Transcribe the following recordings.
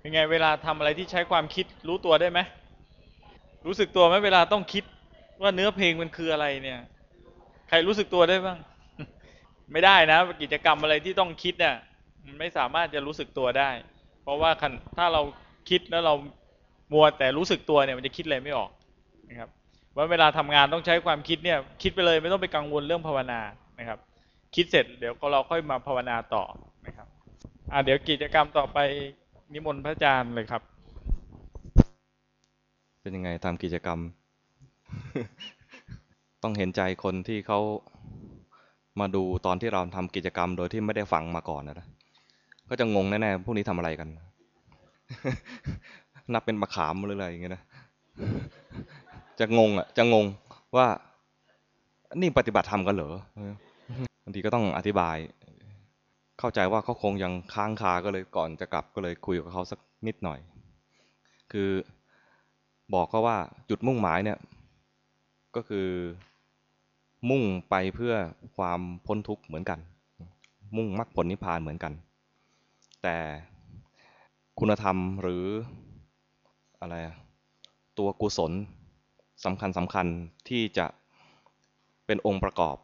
เป็นไงเวลาทำอะไรที่ใช้ความคิดรู้ตัวได้ไหมรู้สึกตัวไหมเวลาต้องคิดว่าเนื้อเพลงมันคืออะไรเนี่ย ใครรู้สึกตัวได้บ้าง ไม่ได้นะกิจกรรมอะไรที่ต้องคิดเนี่ยมันไม่สามารถจะรู้สึกตัวได้ เพราะว่าถ้าเราคิดแล้วเรามัวแต่รู้สึกตัวเนี่ยมันจะคิดอะไรไม่ออกนะครับว่าเวลาทำงานต้องใช้ความคิดเนี่ยคิดไปเลยไม่ต้องไปกังวลเรื่องภาวนานะครับ คิดเสร็จเดี๋ยวก็เราค่อยมาภาวนาต่อนะครับอ่าเดี๋ยวกิจกรรมต่อไป นิมนต์พระอาจารย์เลยครับ เป็นยังไงทำกิจกรรม ต้องเห็นใจคนที่เขามาดูตอนที่เราทำกิจกรรมโดยที่ไม่ได้ฟังมาก่อนนะก็จะงงแน่ๆพวกนี้ทำอะไรกัน นับเป็นมะขามหรืออะไรอย่างเงี้ยนะจะงงอะ จะงงว่า นี่ปฏิบัติธรรมกันเหรอบางทีก็ต้องอธิบาย เข้าใจว่าเขาคงยังค้างคาก็เลยก่อนจะกลับก็เลยคุยกับเขาสักนิดหน่อย คือบอกเขาว่าจุดมุ่งหมายเนี่ยก็คือมุ่งไปเพื่อความพ้นทุกข์เหมือนกัน มุ่งมรรคผลนิพพานเหมือนกัน แต่คุณธรรมหรืออะไรตัวกุศลสำคัญสำคัญที่จะเป็นองค์ประกอบ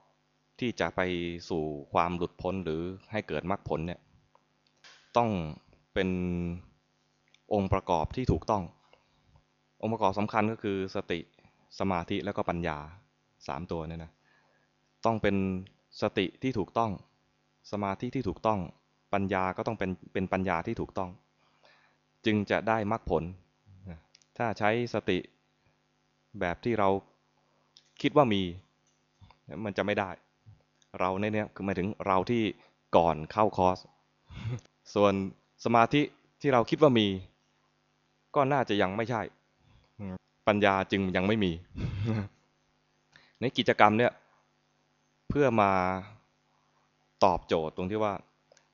ที่จะไปสู่ความหลุดพ้นหรือให้เกิดมรรคผลเนี่ยต้องเป็นองค์ประกอบที่ถูกต้อง องค์ประกอบสำคัญก็คือสติสมาธิแล้วก็ปัญญาสามตัวเนี่ยนะต้องเป็นสติที่ถูกต้อง สมาธิที่ถูกต้องปัญญาก็ต้องเป็นเป็นปัญญาที่ถูกต้อง จึงจะได้มรรคผล ถ้าใช้สติแบบที่เราคิดว่ามี มันจะไม่ได้ เราเนี่ยคือหมายถึงเราที่ก่อนเข้าคอร์ส ส่วนสมาธิที่เราคิดว่ามี ก็น่าจะยังไม่ใช่ ปัญญาจึงยังไม่มี ในกิจกรรมเนี่ยเพื่อมาตอบโจทย์ตรงที่ว่า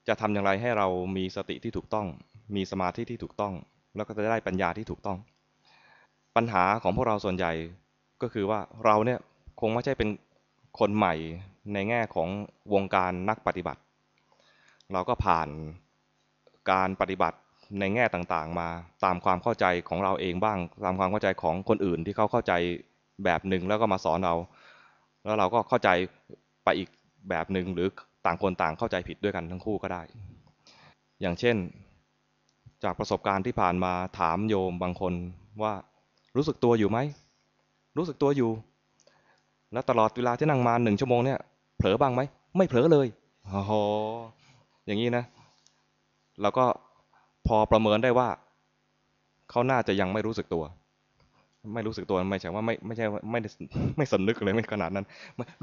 จะทำอย่างไรให้เรามีสติที่ถูกต้อง มีสมาธิที่ถูกต้อง แล้วก็จะได้ปัญญาที่ถูกต้อง ปัญหาของพวกเราส่วนใหญ่ก็คือว่าเราเนี่ยคงไม่ใช่เป็นคนใหม่ ในแง่ของวงการนักปฏิบัติ เราก็ผ่านการปฏิบัติในแง่ต่างๆ มาตามความเข้าใจของเราเองบ้าง ตามความเข้าใจของคนอื่นที่เขาเข้าใจแบบหนึ่งแล้วก็มาสอนเรา แล้วเราก็เข้าใจไปอีกแบบหนึ่งหรือต่างคนต่างเข้าใจผิดด้วยกันทั้งคู่ก็ได้ อย่างเช่น จากประสบการณ์ที่ผ่านมาถามโยมบางคนว่ารู้สึกตัวอยู่ไหม รู้สึกตัวอยู่ แล้วตลอดเวลาที่นั่งมาหนึ่งชั่วโมงเนี่ย ผลอบ้างไหมไม่เผลอเลยโอ้โหอย่างนี้นะเราก็พอประเมินได้ว่าเขาน่าจะยังไม่รู้สึกตัว ไม่รู้สึกตัวไม่ใช่ว่าไม่ไม่ใช่ไม่ไม่สำนึกเลยไม่ขนาดนั้น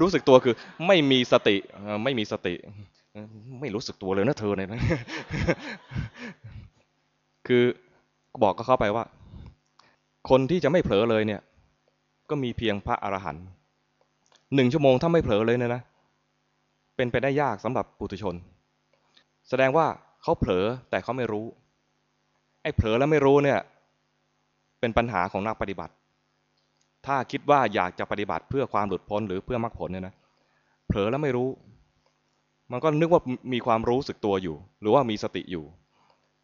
รู้สึกตัวคือ ไม่มีสติไม่มีสติ ไม่รู้สึกตัวเลยนะเธอเนี่ยนะคือบอกก็เข้าไปว่า คนที่จะไม่เผลอเลยเนี่ย ก็มีเพียงพระอรหันต์หนึ่งชั่วโมงถ้าไม่เผลอเลยเนี่ยนะ เป็นไปได้ยากสำหรับปุถุชน แสดงว่าเขาเผลอแต่เขาไม่รู้ ไอ้เผลอแล้วไม่รู้เนี่ยเป็นปัญหาของนักปฏิบัติ ถ้าคิดว่าอยากจะปฏิบัติเพื่อความหลุดพ้นหรือเพื่อมรรคผลเนี่ยนะเผลอแล้วไม่รู้ มันก็นึกว่ามีความรู้สึกตัวอยู่ หรือว่ามีสติอยู่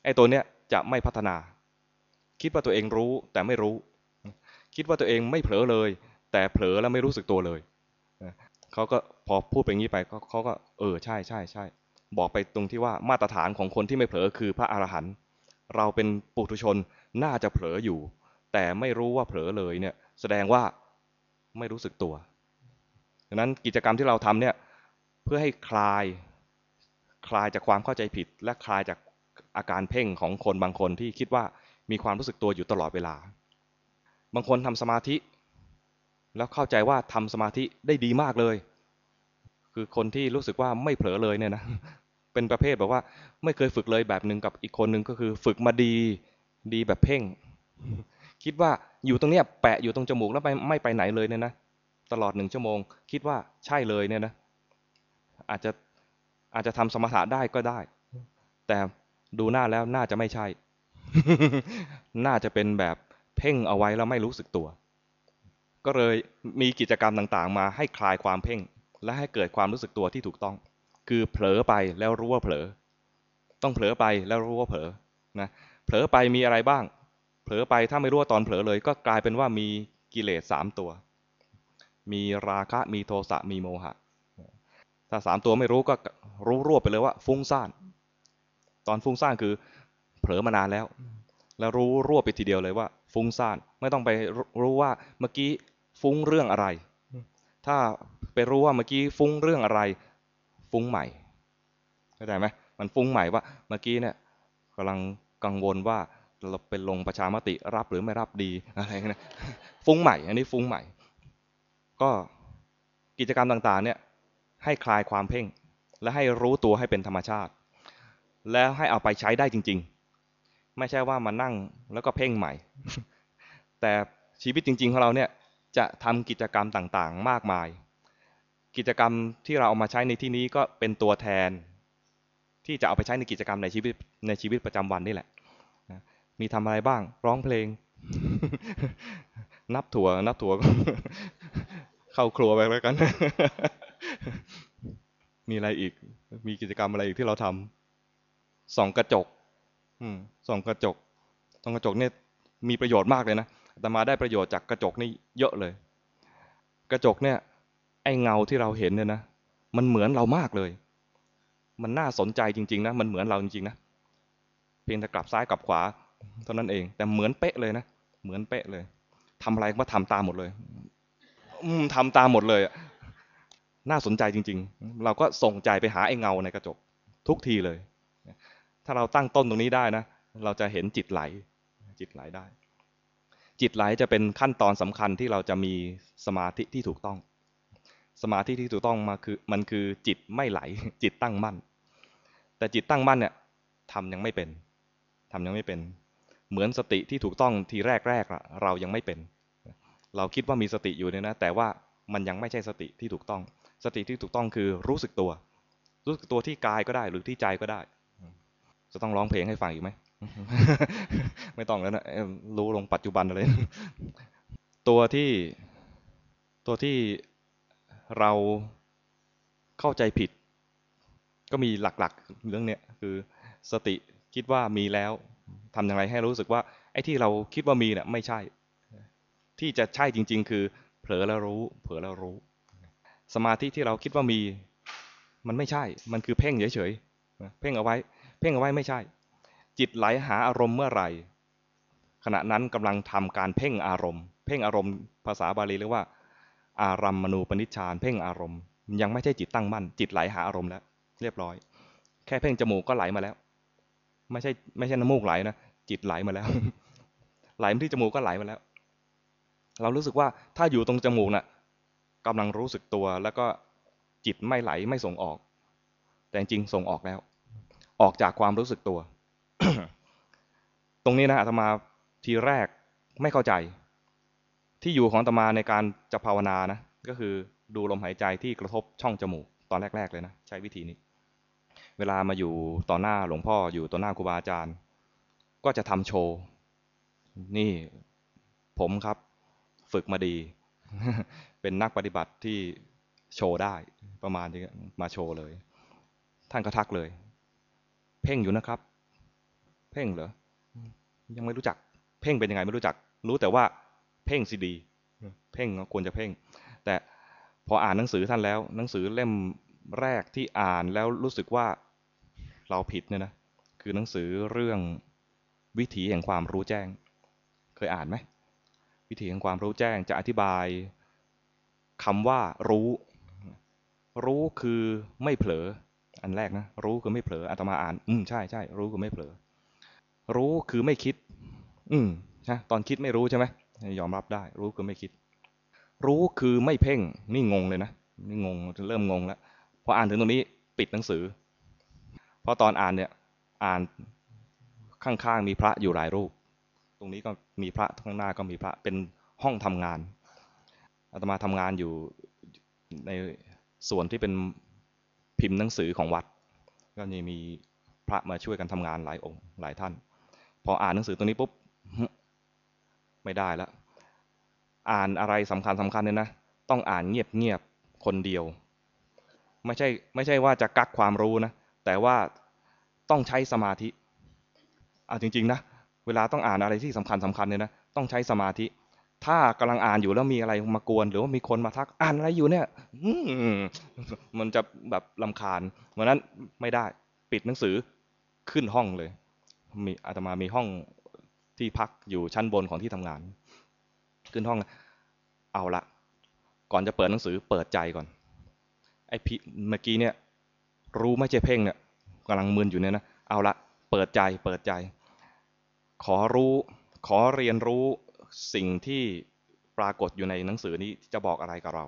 ไอ้ตัวเนี้ยจะไม่พัฒนา คิดว่าตัวเองรู้แต่ไม่รู้ คิดว่าตัวเองไม่เผลอเลย แต่เผลอแล้วไม่รู้สึกตัวเลย เขาก็พอพูดไปงี้ไปเขาก็เออใช่ใช่ใช่บอกไปตรงที่ว่ามาตรฐานของคนที่ไม่เผลอคือพระอรหันต์เราเป็นปุถุชนน่าจะเผลออยู่ แต่ไม่รู้ว่าเผลอเลยเนี่ยแสดงว่าไม่รู้สึกตัวดังนั้นกิจกรรมที่เราทำเนี่ยเพื่อให้คลายคลายจากความเข้าใจผิด และคลายจากอาการเพ่งของคนบางคนที่คิดว่ามีความรู้สึกตัวอยู่ตลอดเวลา บางคนทำสมาธิ แล้วเข้าใจว่าทำสมาธิได้ดีมากเลย คือคนที่รู้สึกว่าไม่เผลอเลยเนี่ยนะเป็นประเภทแบบว่าไม่เคยฝึกเลยแบบหนึ่งกับอีกคนหนึ่งก็คือฝึกมาดีดีแบบเพ่ง คิดว่าอยู่ตรงเนี้ยแปะอยู่ตรงจมูกแล้วไปไม่ไปไหนเลยเนี่ยนะตลอดหนึ่งชั่วโมง คิดว่าใช่เลยเนี่ยนะอาจจะอาจจะทำสมถะได้ก็ได้ แต่ดูหน้าแล้วน่าจะไม่ใช่ น่าจะเป็นแบบเพ่งเอาไว้แล้วไม่รู้สึกตัว ก็เลยมีกิจกรรมต่างๆ มาให้คลายความเพ่ง และให้เกิดความรู้สึกตัวที่ถูกต้อง คือเผลอไปแล้วรู้ว่าเผลอ ต้องเผลอไปแล้วรู้ว่าเผลอนะเผลอไปมีอะไรบ้าง เผลอไปถ้าไม่รู้ว่าตอนเผลอเลย ก็กลายเป็นว่ามีกิเลสสามตัว มีราคะมีโทสะมีโมหะ ถ้าสามตัวไม่รู้ก็รู้รวบไปเลยว่า ฟุ้งซ่าน ตอนฟุ้งซ่านคือ เผลอมานานแล้ว แล้วรู้รวบไปทีเดียวเลยว่า ฟุ้งซ่านไม่ต้องไปรู้ว่าเมื่อกี้ ฟุ้งเรื่องอะไร ถ้าไปรู้ว่าเมื่อกี้ฟุ้งเรื่องอะไร ฟุ้งใหม่เข้าใจไหมมันฟุ้งใหม่ว่าเมื่อกี้เนี่ยกำลังกังวลว่าเราเป็นลงประชามติรับหรือไม่รับดีอะไรเงี้ยฟุ้งใหม่ อันนี้ฟุ้งใหม่ ก็กิจกรรมต่างๆเนี่ยให้คลายความเพ่ง และให้รู้ตัวให้เป็นธรรมชาติ แล้วให้เอาไปใช้ได้จริง ๆ ไม่ใช่ว่ามานั่งแล้วก็เพ่งใหม่ แต่ชีวิตจริง ๆ ของเราเนี่ย จะทำกิจกรรมต่างๆ มากมาย กิจกรรมที่เราเอามาใช้ในที่นี้ก็เป็นตัวแทน ที่จะเอาไปใช้ในกิจกรรมในชีวิตในชีวิตประจำวันนี่แหละมีทำอะไรบ้าง ร้องเพลง นับถั่วนับถั่วเข้าครัวไปแล้วกัน มีอะไรอีก มีกิจกรรมอะไรอีกที่เราทำส่องกระจก อืมส่องกระจกส่องกระจกเนี่ยมีประโยชน์มากเลยนะ แต่มาได้ประโยชน์จากกระจกนี่เยอะเลย กระจกเนี่ยไอเงาที่เราเห็นเนี่ยนะมันเหมือนเรามากเลย มันน่าสนใจจริงๆนะมันเหมือนเราจริงๆนะเพียงแต่กลับซ้ายกลับขวาเท่านั้นเอง แต่เหมือนเป๊ะเลยนะเหมือนเป๊ะเลยทำอะไรก็ทำตามหมดเลย อืมทำตามหมดเลยอะน่าสนใจจริง ๆ เราก็ส่งใจไปหาไอ้เงาในกระจกทุกทีเลย ถ้าเราตั้งต้นตรงนี้ได้นะ เราจะเห็นจิตไหล จิตไหลได้ จิตไหลจะเป็นขั้นตอนสำคัญที่เราจะมีสมาธิที่ถูกต้อง สมาธิที่ถูกต้องมาคือมันคือจิตไม่ไหล จิตตั้งมั่น แต่จิตตั้งมั่นเนี่ยทำยังไม่เป็นทำยังไม่เป็น เหมือนสติที่ถูกต้องทีแรกแรกเรายังไม่เป็น เราคิดว่ามีสติอยู่เนี่ยนะ แต่ว่ามันยังไม่ใช่สติที่ถูกต้อง สติที่ถูกต้องคือรู้สึกตัว รู้สึกตัวที่กายก็ได้หรือที่ใจก็ได้ จะต้องร้องเพลงให้ฟังอีกไหม ไม่ต้องแล้วนะรู้ลงปัจจุบันเลย ตัวที่ตัวที่เราเข้าใจผิด ก็มีหลักๆ เรื่องเนี้ยคือสติคิดว่ามีแล้วทำอย่างไรให้รู้สึกว่าไอ้ที่เราคิดว่ามีเนี่ยไม่ใช่ ที่จะใช่จริง ๆ คือ เผลอแล้วรู้ เผลอแล้วรู้ สมาธิที่เราคิดว่ามี มันไม่ใช่ มันคือเพ่งเฉยๆเพ่งเอาไว้ เพ่งเอาไว้ไม่ใช่ จิตไหลหาอารมณ์เมื่อไหร่ ขณะนั้นกำลังทำการเพ่งอารมณ์ เพ่งอารมณ์ภาษาบาลีเรียกว่า อารัมมณูปนิชฌานเพ่งอารมณ์ ยังไม่ใช่จิตตั้งมั่น จิตไหลหาอารมณ์แล้ว เรียบร้อย แค่เพ่งจมูกก็ไหลมาแล้ว ไม่ใช่ไม่ใช่น้ำมูกไหลนะจิตไหลมาแล้ว ไหลมาที่จมูกก็ไหลมาแล้ว เรารู้สึกว่าถ้าอยู่ตรงจมูกน่ะกำลังรู้สึกตัวแล้วก็จิตไม่ไหลไม่ส่งออก แต่จริงส่งออกแล้ว ออกจากความรู้สึกตัว ตรงนี้นะอาตมาทีแรกไม่เข้าใจ ที่อยู่ของอาตมาในการจะภาวนานะก็คือดูลมหายใจที่กระทบช่องจมูกตอนแรก ๆ เลยนะใช้วิธีนี้ เวลามาอยู่ต่อหน้าหลวงพ่ออยู่ต่อหน้าครูบาอาจารย์ ก็จะทำโชว์ นี่ผมครับฝึกมาดี เป็นนักปฏิบัติที่โชว์ได้ประมาณนี้มาโชว์เลย ท่านก็ทักเลย เพ่งอยู่นะครับ เพ่งเหรอ ยังไม่รู้จัก เพ่งเป็นยังไงไม่รู้จัก รู้แต่ว่าเพ่งสิดี เพ่งควรจะเพ่ง แต่พออ่านหนังสือท่านแล้ว หนังสือเล่มแรกที่อ่านแล้วรู้สึกว่าเราผิดเนี่ยนะ คือหนังสือเรื่องวิถีแห่งความรู้แจ้ง เคยอ่านไหม วิถีแห่งความรู้แจ้งจะอธิบายคำว่ารู้ รู้คือไม่เผลอ อันแรกนะ รู้คือไม่เผลออาตมาอ่าน อืมใช่ใช่รู้คือไม่เผลอ รู้คือไม่คิด อืมนะตอนคิดไม่รู้ใช่ไหมยอมรับได้ รู้คือไม่คิด รู้คือไม่เพ่ง นี่งงเลยนะนี่งงเริ่มงงแล้วพออ่านถึงตรงนี้ปิดหนังสือเพราะตอนอ่านเนี่ยอ่านข้างๆมีพระอยู่หลายรูป ตรงนี้ก็มีพระข้างหน้าก็มีพระเป็นห้องทำงานอาตมาทำงานอยู่ในส่วนที่เป็นพิมพ์หนังสือของวัด ก็จะมีพระมาช่วยกันทำงานหลายองค์หลายท่าน พออ่านหนังสือตรงนี้ปุ๊บไม่ได้แล้วอ่านอะไรสำคัญสำคัญเนี่ยนะต้องอ่านเงียบเงียบคนเดียว ไม่ใช่ไม่ใช่ว่าจะกักความรู้นะแต่ว่าต้องใช้สมาธิอ่าจริงๆนะเวลาต้องอ่านอะไรที่สำคัญสำคัญเนี่ยนะต้องใช้สมาธิ ถ้ากำลังอ่านอยู่แล้วมีอะไรมากวน หรือว่ามีคนมาทักอ่านอะไรอยู่เนี่ยมันจะแบบลำคาญเพราะนั้นไม่ได้ปิดหนังสือขึ้นห้องเลย มีอาตมามีห้องที่พักอยู่ชั้นบนของที่ทำงาน ขึ้นห้องเอาละก่อนจะเปิดหนังสือเปิดใจก่อน ไอพี่เมื่อกี้เนี่ย รู้ไม่ใช่เพ่งเนี่ยกำลังมึนอยู่เนี่ยนะเอาละเปิดใจเปิดใจ ขอรู้ขอเรียนรู้สิ่งที่ปรากฏอยู่ในหนังสือนี้จะบอกอะไรกับเรา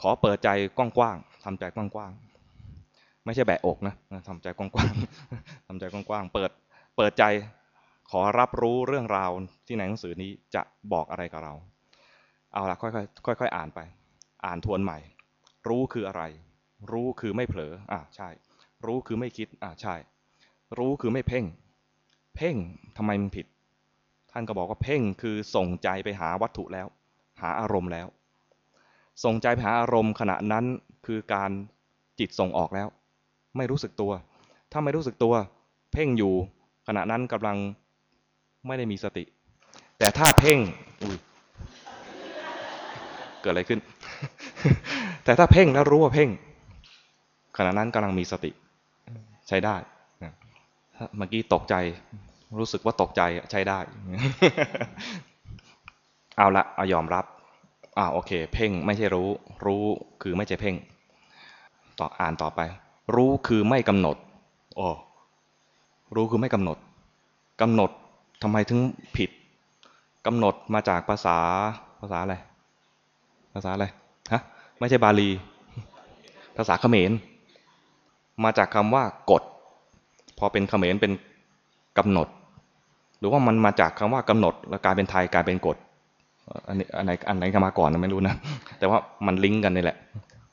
ขอเปิดใจกว้างๆทำใจกว้างๆไม่ใช่แบะอกนะทำใจกว้างๆทำใจกว้างๆเปิด เปิดใจขอรับรู้เรื่องราวที่ในหนังสือนี้จะบอกอะไรกับเรา เอาละค่อยๆค่อยๆอ่านไป อ่านทวนใหม่ รู้คืออะไร รู้คือไม่เผลออ่าใช่ รู้คือไม่คิดอ่าใช่ รู้คือไม่เพ่ง เพ่งทำไมมันผิด ท่านก็บอกว่าเพ่งคือส่งใจไปหาวัตถุแล้ว หาอารมณ์แล้ว ส่งใจไปหาอารมณ์ขณะนั้นคือการจิตส่งออกแล้ว ไม่รู้สึกตัว ถ้าไม่รู้สึกตัว เพ่งอยู่ ขณะนั้นกำลังไม่ได้มีสติ แต่ถ้าเพ่งอุ้ยเกิดอะไรขึ้น แต่ถ้าเพ่งแล้วรู้ว่าเพ่ง ขณะนั้นกำลังมีสติ ใช้ได้เมื่อกี้ตกใจ รู้สึกว่าตกใจใช้ได้ เอาละเอายอมรับอ่าโอเค เพ่งไม่ใช่รู้ รู้คือไม่ใช่เพ่ง ต่ออ่านต่อไป รู้คือไม่กำหนด โอ้ รู้คือไม่กำหนดกำหนดทำไมถึงผิดกำหนดมาจากภาษาภาษาอะไรภาษาอะไรฮะไม่ใช่บาลี ภาษาเขมร มาจากคำว่ากฎพอเป็นเขมรเป็นกำหนด หรือว่ามันมาจากคำว่ากำหนด แล้วกลายเป็นไทยกลายเป็นกฎอันนี้อันไหนอันไหนมาก่อนนะไม่รู้นะแต่ว่ามันลิงก์กันนี่แหละ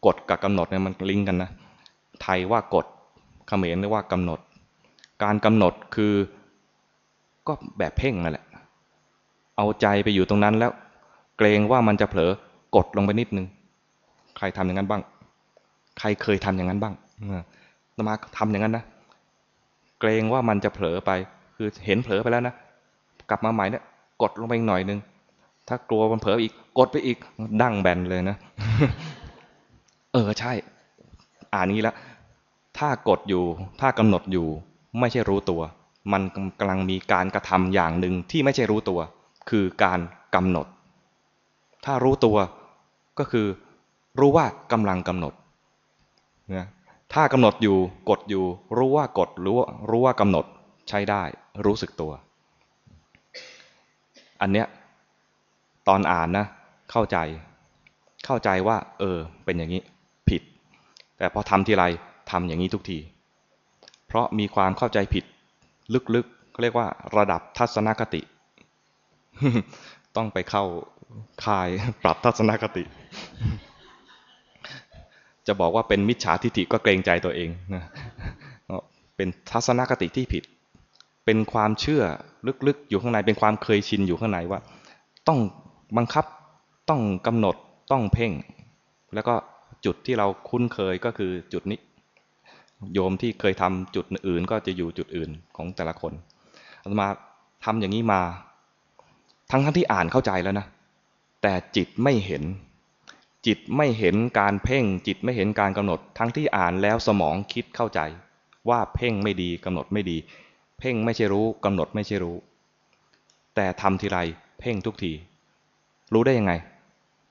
กฎกับกำหนดเนี่ยมันลิงก์กันนะไทยว่ากฎเขมรเรียกว่ากำหนด การกำหนดคือก็แบบเพ่งนั่นแหละ เอาใจไปอยู่ตรงนั้นแล้ว เกรงว่ามันจะเผลอกดลงไปนิดนึง ใครทำอย่างนั้นบ้าง ใครเคยทำอย่างนั้นบ้างนมาทำอย่างนั้นนะ เกรงว่ามันจะเผลอไป คือเห็นเผลอไปแล้วนะ กลับมาใหม่เนี่ยกดลงไปอีกหน่อยนึง ถ้ากลัวมันเผลออีก กดไปอีก ดั้งแบนเลยนะ เออใช่ อ่านนี้แล้ว ถ้ากดอยู่ ถ้ากำหนดอยู่ ไม่ใช่รู้ตัว มันกำลังมีการกระทำอย่างหนึ่งที่ไม่ใช่รู้ตัว คือการกำหนด ถ้ารู้ตัวก็คือรู้ว่ากำลังกำหนดนะถ้ากำหนดอยู่กดอยู่ รู้ว่ากดรู้รู้ว่ากำหนดใช้ได้ รู้สึกตัว อันเนี้ยตอนอ่านนะเข้าใจ เข้าใจว่า เออ เป็นอย่างนี้ ผิด แต่พอทำทีไรทำอย่างนี้ทุกที เพราะมีความเข้าใจผิด ลึกๆเขาเรียกว่า ระดับทัศนคติ ต้องไปเข้าคายปรับทัศนคติ จะบอกว่าเป็นมิจฉาทิฏฐิก็เกรงใจตัวเองนะเป็นทัศนคติที่ผิด เป็นความเชื่อลึกๆ อยู่ข้างในเป็นความเคยชินอยู่ข้างในว่า ต้องบังคับต้องกำหนดต้องเพ่ง แล้วก็จุดที่เราคุ้นเคยก็คือจุดนี้ โยมที่เคยทำจุดอื่นก็จะอยู่จุดอื่นของแต่ละคนอาตมาทำอย่างนี้มา ทั้งทั้งที่อ่านเข้าใจแล้วนะ แต่จิตไม่เห็น จิตไม่เห็นการเพ่ง จิตไม่เห็นการกำหนด ทั้งที่อ่านแล้วสมองคิดเข้าใจ ว่าเพ่งไม่ดีกำหนดไม่ดี เพ่งไม่ใช่รู้กำหนดไม่ใช่รู้ แต่ทำทีไรเพ่งทุกที รู้ได้ยังไง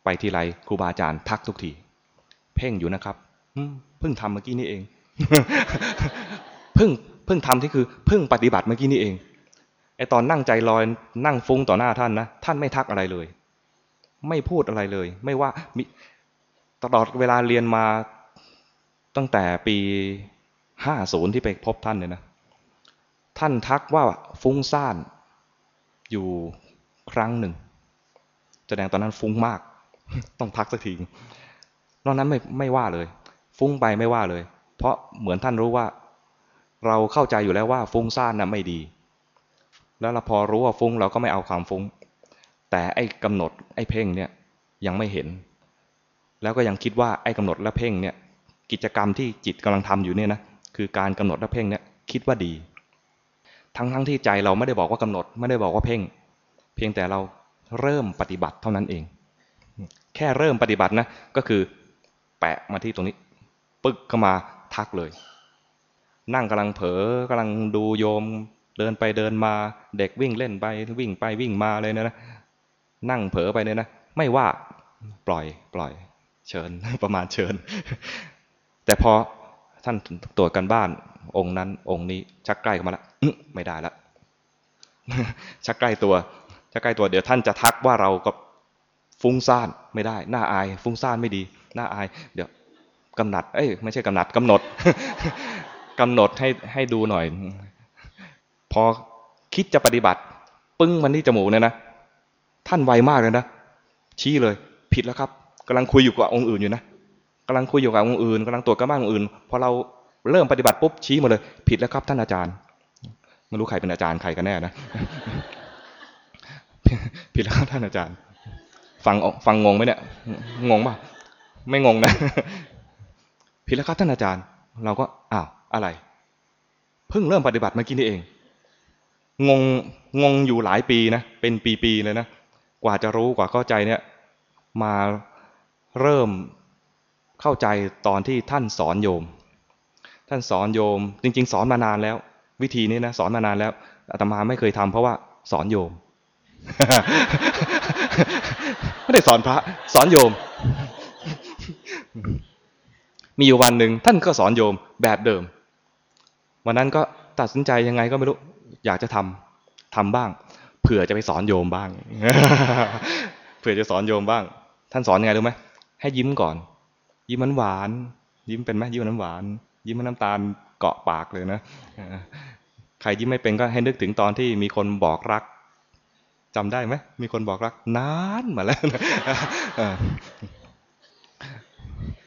ไปทีไรครูบาอาจารย์ทักทุกที เพ่งอยู่นะครับเพิ่งทำเมื่อกี้นี่เอง เพิ่งเพิ่งทำที่คือเพิ่งปฏิบัติเมื่อกี้นี่เองไอตอนนั่งใจลอยนั่งฟุ้งต่อหน้าท่านนะท่านไม่ทักอะไรเลย ไม่พูดอะไรเลย ไม่ว่ามีตลอดเวลาเรียนมาตั้งแต่ปีห้าศูนย์ที่ไปพบท่านเลยนะ ท่านทักว่าฟุ้งซ่านอยู่ครั้งหนึ่งแสดงตอนนั้นฟุ้งมาก ต้องทักสักทีนอกนั้นไม่ไม่ว่าเลย ฟุ้งไปไม่ว่าเลย เพราะเหมือนท่านรู้ว่า เราเข้าใจอยู่แล้วว่าฟุ้งซ่านนะ่ะไม่ดี แล้วเราพอรู้ว่าฟุ้งเราก็ไม่เอาความฟุ้ง แต่ไอ้กำหนดไอ้เพ่งเนี่ยยังไม่เห็น แล้วก็ยังคิดว่าไอ้กำหนดและเพ่งเนี่ยกิจกรรมที่จิตกำลังทำอยู่เนี่ยนะคือการกำหนดและเพ่งเนี่ยคิดว่าดี ทั้งทั้งที่ใจเราไม่ได้บอกว่ากำหนดไม่ได้บอกว่าเพ่ง เพียงแต่เราเริ่มปฏิบัติเท่านั้นเอง แค่เริ่มปฏิบัตินะก็คือ แปะมาที่ตรงนี้ ปึ๊กเข้ามา ทักเลย นั่งกำลังเผลอกำลังดูโยม เดินไปเดินมาเด็กวิ่งเล่นไปวิ่งไปวิ่งมาเลยนะนั่งเผลอไปเนี่ยนะ ไม่ว่าปล่อยปล่อย เชิญประมาณเชิญ แต่พอท่านตรวจกันบ้าน องค์นั้น องค์นี้ชักใกล้เข้ามาแล้วไม่ได้ละชักใกล้ตัวชักใกล้ตัวเดี๋ยวท่านจะทักว่าเรากับฟุ้งซ่านไม่ได้ หน้าอาย ฟุ้งซ่านไม่ดี หน้าอาย เดี๋ยว กำหนัด เอ้ยไม่ใช่กำหนัดกำหนดกำหนดให้ให้ดูหน่อย พอคิดจะปฏิบัติ ปึ้งมันที่จมูกเนี่ยนะท่านไวมากเลยนะชี้เลย ผิดแล้วครับกำลังคุยอยู่กับองค์อื่นอยู่นะกำลังคุยอยู่กับองค์อื่นกำลังตรวจกันบ้านองค์อื่นพอเราเริ่มปฏิบัติปุ๊บชี้มาเลย ผิดแล้วครับ ท่านอาจารย์ไม่รู้ใครเป็นอาจารย์ใครกันแน่นะผิดแล้วครับท่านอาจารย์ ฟังฟังงงไหมเนี่ยงงป่ะไม่งงนะ ผิดแล้วครับท่านอาจารย์ เราก็อ้าวอะไร เพิ่งเริ่มปฏิบัติเมื่อกี้นี่เอง งงงงอยู่หลายปีนะ เป็นปีๆเลยนะ กว่าจะรู้กว่าเข้าใจเนี่ย มาเริ่มเข้าใจตอนที่ท่านสอนโยม ท่านสอนโยม จริง ๆ สอนมานานแล้ว วิธีนี้นะสอนมานานแล้วอาตมาไม่เคยทำเพราะว่าสอนโยมไม่ได้สอนพระ สอนโยม มีอยู่วันหนึ่งท่านก็สอนโยมแบบเดิม วันนั้นก็ตัดสินใจยังไงก็ไม่รู้ อยากจะทำทำบ้าง เผื่อจะไปสอนโยมบ้าง เผื่อจะสอนโยมบ้าง ท่านสอนยังไงรู้ไหมให้ยิ้มก่อน ยิ้มหวานยิ้มเป็นไหมยิ้มน้ำหวานยิ้มนน้ำตาลเกาะปากเลยนะใครยิ้มไม่เป็นก็ให้นึกถึงตอนที่มีคนบอกรักจำได้ไหมมีคนบอกรักนานมาแล้วนะ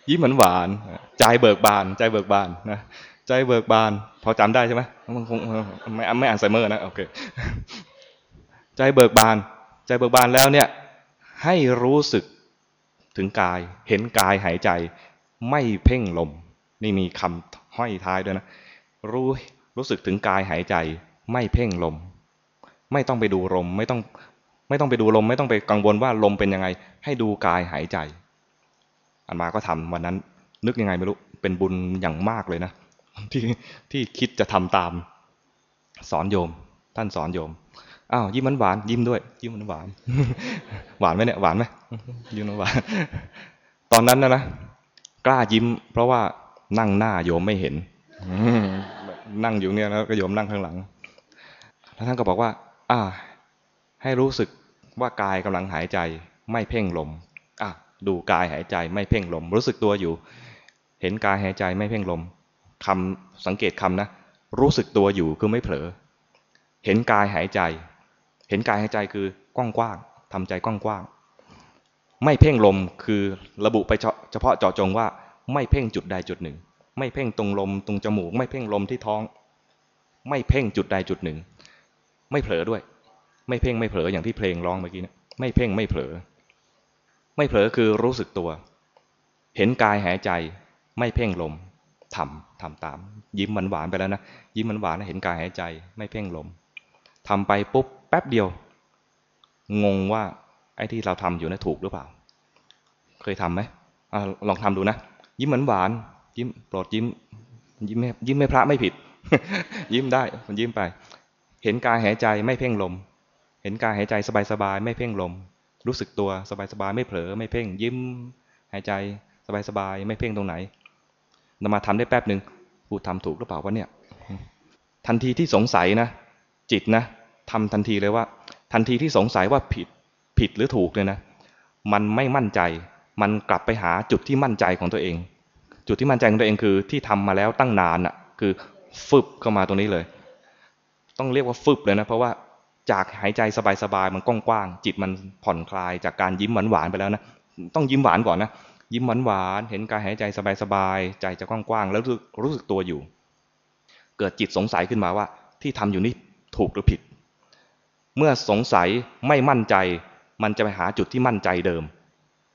ยิ้มเหมือนหวานใจเบิกบาน ใจเบิกบานนะใจเบิกบาน พอจำได้ใช่ไหมมันคงไม่ไม่อ่านไซเมอร์นะโอเคใจเบิกบาน ใจเบิกบานแล้วเนี่ย ให้รู้สึกถึงกาย เห็นกายหายใจ ไม่เพ่งลม นี่มีคำห้อยท้ายด้วยนะรู้รู้สึกถึงกายหายใจ ไม่เพ่งลม ไม่ต้องไปดูลมไม่ต้องไม่ต้องไปดูลม ไม่ต้องไปกังวลว่าลมเป็นยังไง ให้ดูกายหายใจ อันมาก็ทำวันนั้น นึกยังไงไม่รู้ เป็นบุญอย่างมากเลยนะ ที่ที่คิดจะทำตาม สอนโยม ท่านสอนโยมอ้าวยิ้มมันหวานยิ้มด้วย ยิ้มมันหวาน หวานไหมเนี่ยหวานไหมยิ้มหวานตอนนั้นนะนะกล้ายิ้ม เพราะว่านั่งหน้าโยมไม่เห็นนั่งอยู่เนี่ยแล้วก็โยมนั่งข้างหลัง แล้วท่านก็บอกว่า อ่า ให้รู้สึกว่ากายกำลังหายใจไม่เพ่งลม ดูกายหายใจไม่เพ่งลม รู้สึกตัวอยู่ เห็นกายหายใจไม่เพ่งลมคำสังเกตคำนะ รู้สึกตัวอยู่คือไม่เผลอ เห็นกายหายใจ เห็นกายหายใจคือกว้างๆทำใจกว้างๆไม่เพ่งลมคือระบุไปเฉพาะเจาะจงว่า ไม่เพ่งจุดใดจุดหนึ่ง ไม่เพ่งตรงลมตรงจมูก ไม่เพ่งลมที่ท้อง ไม่เพ่งจุดใดจุดหนึ่ง ไม่เผลอด้วย ไม่เพ่งไม่เผลออย่างที่เพลงร้องเมื่อกี้นะไม่เพ่งไม่เผลอ ไม่เผลอคือรู้สึกตัว เห็นกายหายใจไม่เพ่งลมทำทำตาม ยิ้มหวานหวานไปแล้วนะ ยิ้มหวานหวานเห็นกายหายใจไม่เพ่งลมทำไปปุ๊บแป๊บเดียว งงว่าไอ้ที่เราทำอยู่นะถูกหรือเปล่า เคยทำไหมอลองทำดูนะ ยิ้มหวานหวาน ยิ้มโปรดยิ้ม ยิ้มไม่ยิ้มไม่พระไม่ผิด ยิ้มได้มันยิ้มไป เห็นกายหายใจไม่เพ่งลม เห็นกายหายใจสบายๆไม่เพ่งลม รู้สึกตัวสบายๆไม่เผลอไม่เพ่งยิ้มหายใจสบายๆไม่เพ่งตรงไหนนมาทำได้แป๊บหนึ่งพูดทำถูกหรือเปล่าวะเนี่ย ทันทีที่สงสัยนะ จิตนะทำทันทีเลยว่า ทันทีที่สงสัยว่าผิดผิดหรือถูกเลยนะ มันไม่มั่นใจ มันกลับไปหาจุดที่มั่นใจของตัวเอง จุดที่มั่นใจของตัวเองคือที่ทำมาแล้วตั้งนานอะคือฟึบเข้ามาตรงนี้เลย ต้องเรียกว่าฟึบเลยนะ เพราะว่า จากหายใจสบายๆมันกว้างๆจิตมันผ่อนคลายจากการยิ้มหวานๆไปแล้วนะต้องยิ้มหวานก่อนนะยิ้มหวานหวานเห็นกายหายใจสบายๆใจจะกว้างๆแล้วรู้สึกตัวอยู่ เกิดจิตสงสัยขึ้นมาว่า ที่ทำอยู่นี่ถูกหรือผิด เมื่อสงสัยไม่มั่นใจ มันจะไปหาจุดที่มั่นใจเดิม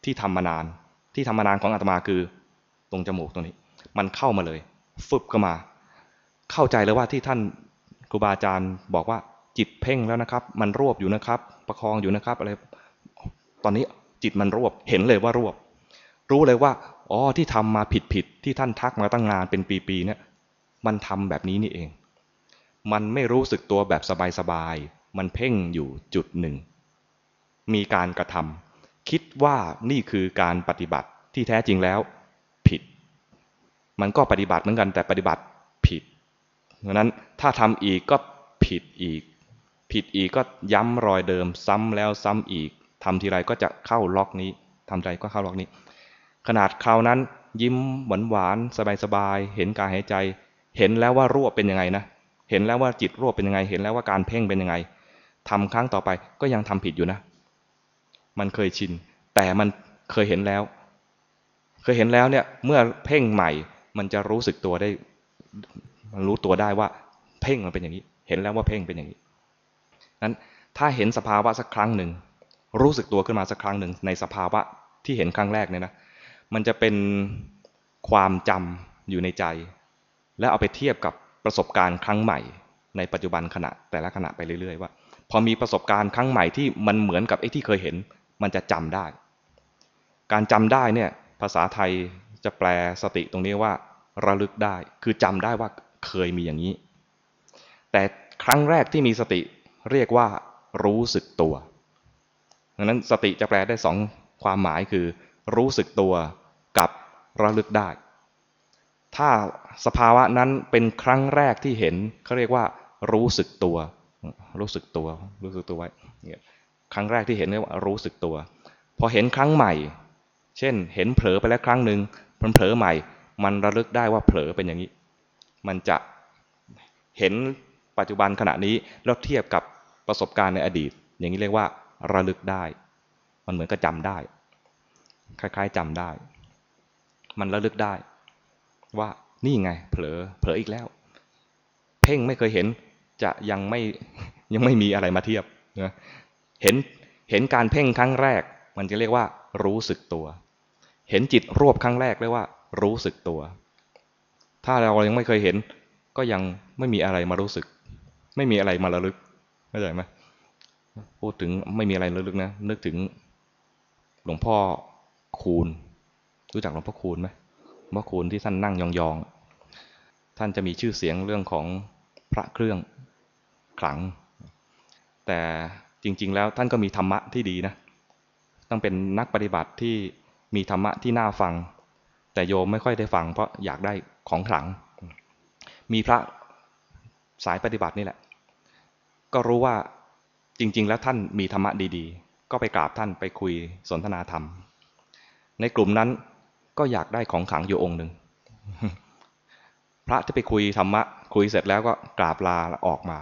ที่ทำมานาน ที่ทำมานานของอาตมาคือ ตรงจมูกตรงนี้ มันเข้ามาเลยฟึบเข้ามา เข้าใจแล้วว่าที่ท่านครูบาอาจารย์บอกว่า จิตเพ่งแล้วนะครับ มันรวบอยู่นะครับ ประคองอยู่นะครับอะไรตอนนี้จิตมันรวบเห็นเลยว่ารวบ รู้เลยว่าอ๋อที่ทำมาผิดผิดที่ท่านทักมาตั้งนานเป็นปีๆเนี่ยมันทำแบบนี้นี่เอง มันไม่รู้สึกตัวแบบสบายๆมันเพ่งอยู่จุดหนึ่ง มีการกระทำคิดว่านี่คือการปฏิบัติที่แท้จริงแล้ว ผิด มันก็ปฏิบัติเหมือนกันแต่ปฏิบัติผิดดังนั้นถ้าทำอีกก็ผิดอีก ผิดอีกก็ย้ำรอยเดิม ซ้ำแล้วซ้ำอีกทำทีไรก็จะเข้าล็อกนี้ทำทีไรก็เข้าล็อกนี้ ขนาดคราวนั้นยิ้มหวานหวานสบายสบายๆเห็นกายหายใจ เห็นแล้วว่ารั่วเป็นยังไงนะเห็นแล้วว่าจิตรั่วเป็นยังไง เห็นแล้วว่าการเพ่งเป็นยังไงทำครั้งต่อไปก็ยังทำผิดอยู่นะ มันเคยชิน แต่มันเคยเห็นแล้ว เคยเห็นแล้วเนี่ยเมื่อเพ่งใหม่ มันจะรู้สึกตัวได้ มันรู้ตัวได้ว่า เพ่งมันเป็นอย่างนี้ เห็นแล้วว่าเพ่งเป็นอย่างนี้ นั้นถ้าเห็นสภาวะสักครั้งหนึ่ง รู้สึกตัวขึ้นมาสักครั้งหนึ่งในสภาวะที่เห็นครั้งแรกเนี่ยนะมันจะเป็นความจำอยู่ในใจ แล้วเอาไปเทียบกับประสบการณ์ครั้งใหม่ ในปัจจุบันขณะแต่ละขณะไปเรื่อยๆว่า พอมีประสบการณ์ครั้งใหม่ที่มันเหมือนกับไอ้ที่เคยเห็น มันจะจำได้ การจำได้เนี่ยภาษาไทยจะแปลสติตรงนี้ว่า ระลึกได้ คือจำได้ว่าเคยมีอย่างนี้ แต่ครั้งแรกที่มีสติ เรียกว่ารู้สึกตัวดังนั้นสติจะแปลได้สองความหมายคือ รู้สึกตัวกับระลึกได้ ถ้าสภาวะนั้นเป็นครั้งแรกที่เห็นเขาเรียกว่า รู้สึกตัว รู้สึกตัว รู้สึกตัวไว้ครั้งแรกที่เห็นเรียกว่ารู้สึกตัว พอเห็นครั้งใหม่ เช่น เห็นเผลอไปแล้วครั้งหนึ่งมันเผลอใหม่ มันระลึกได้ว่าเผลอเป็นอย่างนี้ มันจะเห็นปัจจุบันขณะนี้แล้วเทียบกับ ประสบการณ์ในอดีต อย่างนี้เรียกว่าระลึกได้ มันเหมือนกับจำได้ คล้ายๆจำได้ มันระลึกได้ ว่านี่ไง เผลอเผลออีกแล้ว เพ่งไม่เคยเห็นจะยังไม่ยังไม่มีอะไรมาเทียบนะเห็นเห็นการเพ่งครั้งแรก มันจะเรียกว่า รู้สึกตัว เห็นจิตรวบครั้งแรกเรียกว่า รู้สึกตัว ถ้าเรายังไม่เคยเห็น ก็ยังไม่มีอะไรมารู้สึก ไม่มีอะไรมาระลึก เข้าใจไหมพูดถึงไม่มีอะไรลึกๆนะ นึกถึงหลวงพ่อคูณ รู้จักหลวงพ่อคูณไหมหลวงพ่อคูณที่ท่านนั่งยองๆ ท่านจะมีชื่อเสียงเรื่องของพระเครื่องขลัง แต่จริง ๆ แล้วท่านก็มีธรรมะที่ดีนะ ต้องเป็นนักปฏิบัติที่มีธรรมะที่น่าฟัง แต่โยมไม่ค่อยได้ฟังเพราะอยากได้ของขลัง มีพระสายปฏิบัตินี่แหละ ก็รู้ว่าจริง ๆ แล้วท่านมีธรรมะดีๆ ก็ไปกราบท่านไปคุยสนทนาธรรม ในกลุ่มนั้นก็อยากได้ของขังอยู่องค์หนึ่งพระที่ไปคุยธรรมะคุยเสร็จแล้วก็กราบลาออกมา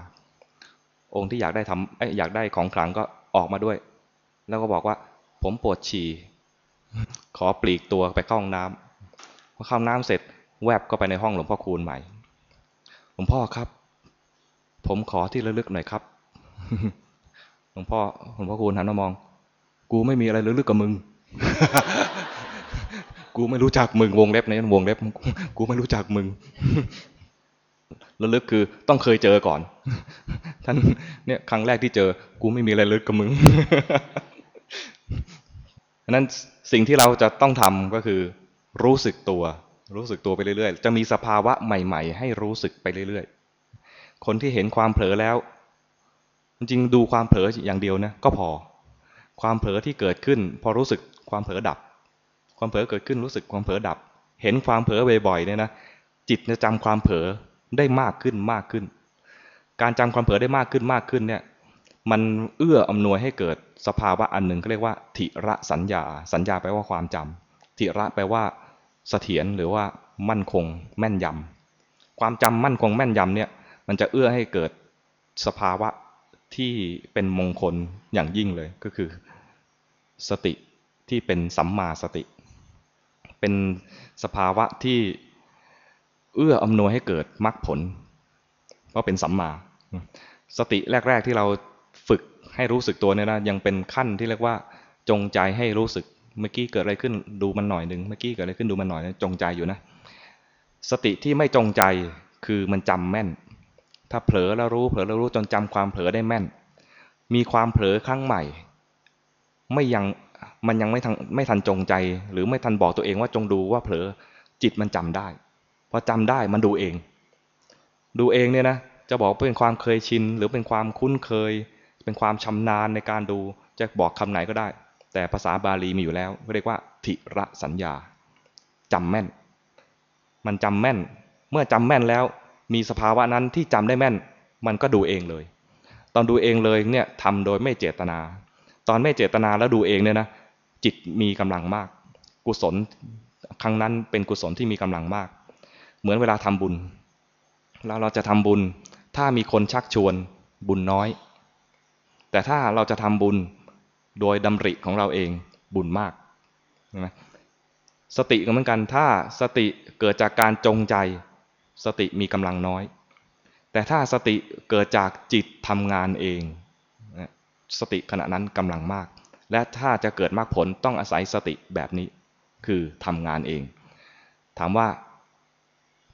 องค์ที่อยากได้ทำอยากได้ของขลังก็ออกมาด้วย แล้วก็บอกว่า ผมปวดฉี่ขอปลีกตัวไปเข้าห้องน้ำพอเข้าน้ำเสร็จแวบก็ไปในห้องหลวงพ่อคูณใหม่ หลวงพ่อครับ ผมขอที่ระลึกหน่อยครับ หลวงพ่อหลวงพ่อคูณหันมามอง กูไม่มีอะไรระลึกกับมึง กูไม่รู้จักมึงวงเล็บในวงเล็บ กูไม่รู้จักมึงระลึกคือต้องเคยเจอก่อน ท่านเนี่ยครั้งแรกที่เจอ กูไม่มีอะไรลึกกับมึงฉะนั้นสิ่งที่เราจะต้องทำก็คือ รู้สึกตัว รู้สึกตัวไปเรื่อยๆ จะมีสภาวะใหม่ ๆ ให้รู้สึกไปเรื่อยๆ คนที่เห็นความเผลอแล้ว จริงดูความเผลออย่างเดียวนะก็พอ ความเผลอที่เกิดขึ้น พอรู้สึกความเผลอดับ ความเผลอเกิดขึ้นรู้สึกความเผลอดับ เห็นความเผลอบ่อยๆเนี่ยนะจิตจะจำความเผลอได้มากขึ้นมากขึ้น การจำความเผลอได้มากขึ้นมากขึ้นเนี่ยมันเอื้ออำนวยให้เกิดสภาวะอันหนึ่งเขาเรียกว่าทิระสัญญา สัญญาแปลว่าความจำทิระแปลว่าเสถียรหรือว่ามั่นคง แม่นยำความจำมั่นคงแม่นยำเนี่ย มันจะเอื้อให้เกิดสภาวะที่เป็นมงคลอย่างยิ่งเลยก็คือสติที่เป็นสัมมาสติ เป็นสภาวะที่เอื้ออำนวยให้เกิดมรรคผล เพราะเป็นสัมมา สติแรก ๆ ที่เราฝึกให้รู้สึกตัวเนี่ยนะยังเป็นขั้นที่เรียกว่าจงใจให้รู้สึกเมื่อกี้เกิดอะไรขึ้นดูมันหน่อยหนึ่งเมื่อกี้เกิดอะไรขึ้นดูมันหน่อยจงใจอยู่นะ สติที่ไม่จงใจคือมันจำแม่น ถ้าเผลอแล้วรู้เผลอแล้วรู้จนจำความเผลอได้แม่น มีความเผลอครั้งใหม่ ไม่ยังมันยังไม่ทันไม่ทันจงใจ หรือไม่ทันบอกตัวเองว่าจงดูว่าเผลอจิตมันจำได้พอจำได้มันดูเอง ดูเองเนี่ยนะจะบอกเป็นความเคยชิน หรือเป็นความคุ้นเคย เป็นความชำนาญในการดูจะบอกคำไหนก็ได้ แต่ภาษาบาลีมีอยู่แล้วเรียกว่าทิระสัญญาจำแม่น มันจำแม่น เมื่อจำแม่นแล้ว มีสภาวะนั้นที่จำได้แม่น มันก็ดูเองเลย ตอนดูเองเลยเนี่ยทำโดยไม่เจตนา ตอนไม่เจตนาแล้วดูเองเนี่ยนะจิตมีกำลังมาก กุศลครั้งนั้นเป็นกุศลที่มีกำลังมาก เหมือนเวลาทำบุญ แล้วเราจะทำบุญ ถ้ามีคนชักชวนบุญน้อย แต่ถ้าเราจะทำบุญโดยดำริของเราเองบุญมากใช่ไหมสติก็เหมือนกันถ้าสติเกิดจากการจงใจ สติมีกำลังน้อย แต่ถ้าสติเกิดจากจิตทำงานเอง สติขณะนั้นกำลังมาก และถ้าจะเกิดมากผลต้องอาศัยสติแบบนี้ คือทำงานเอง ถามว่า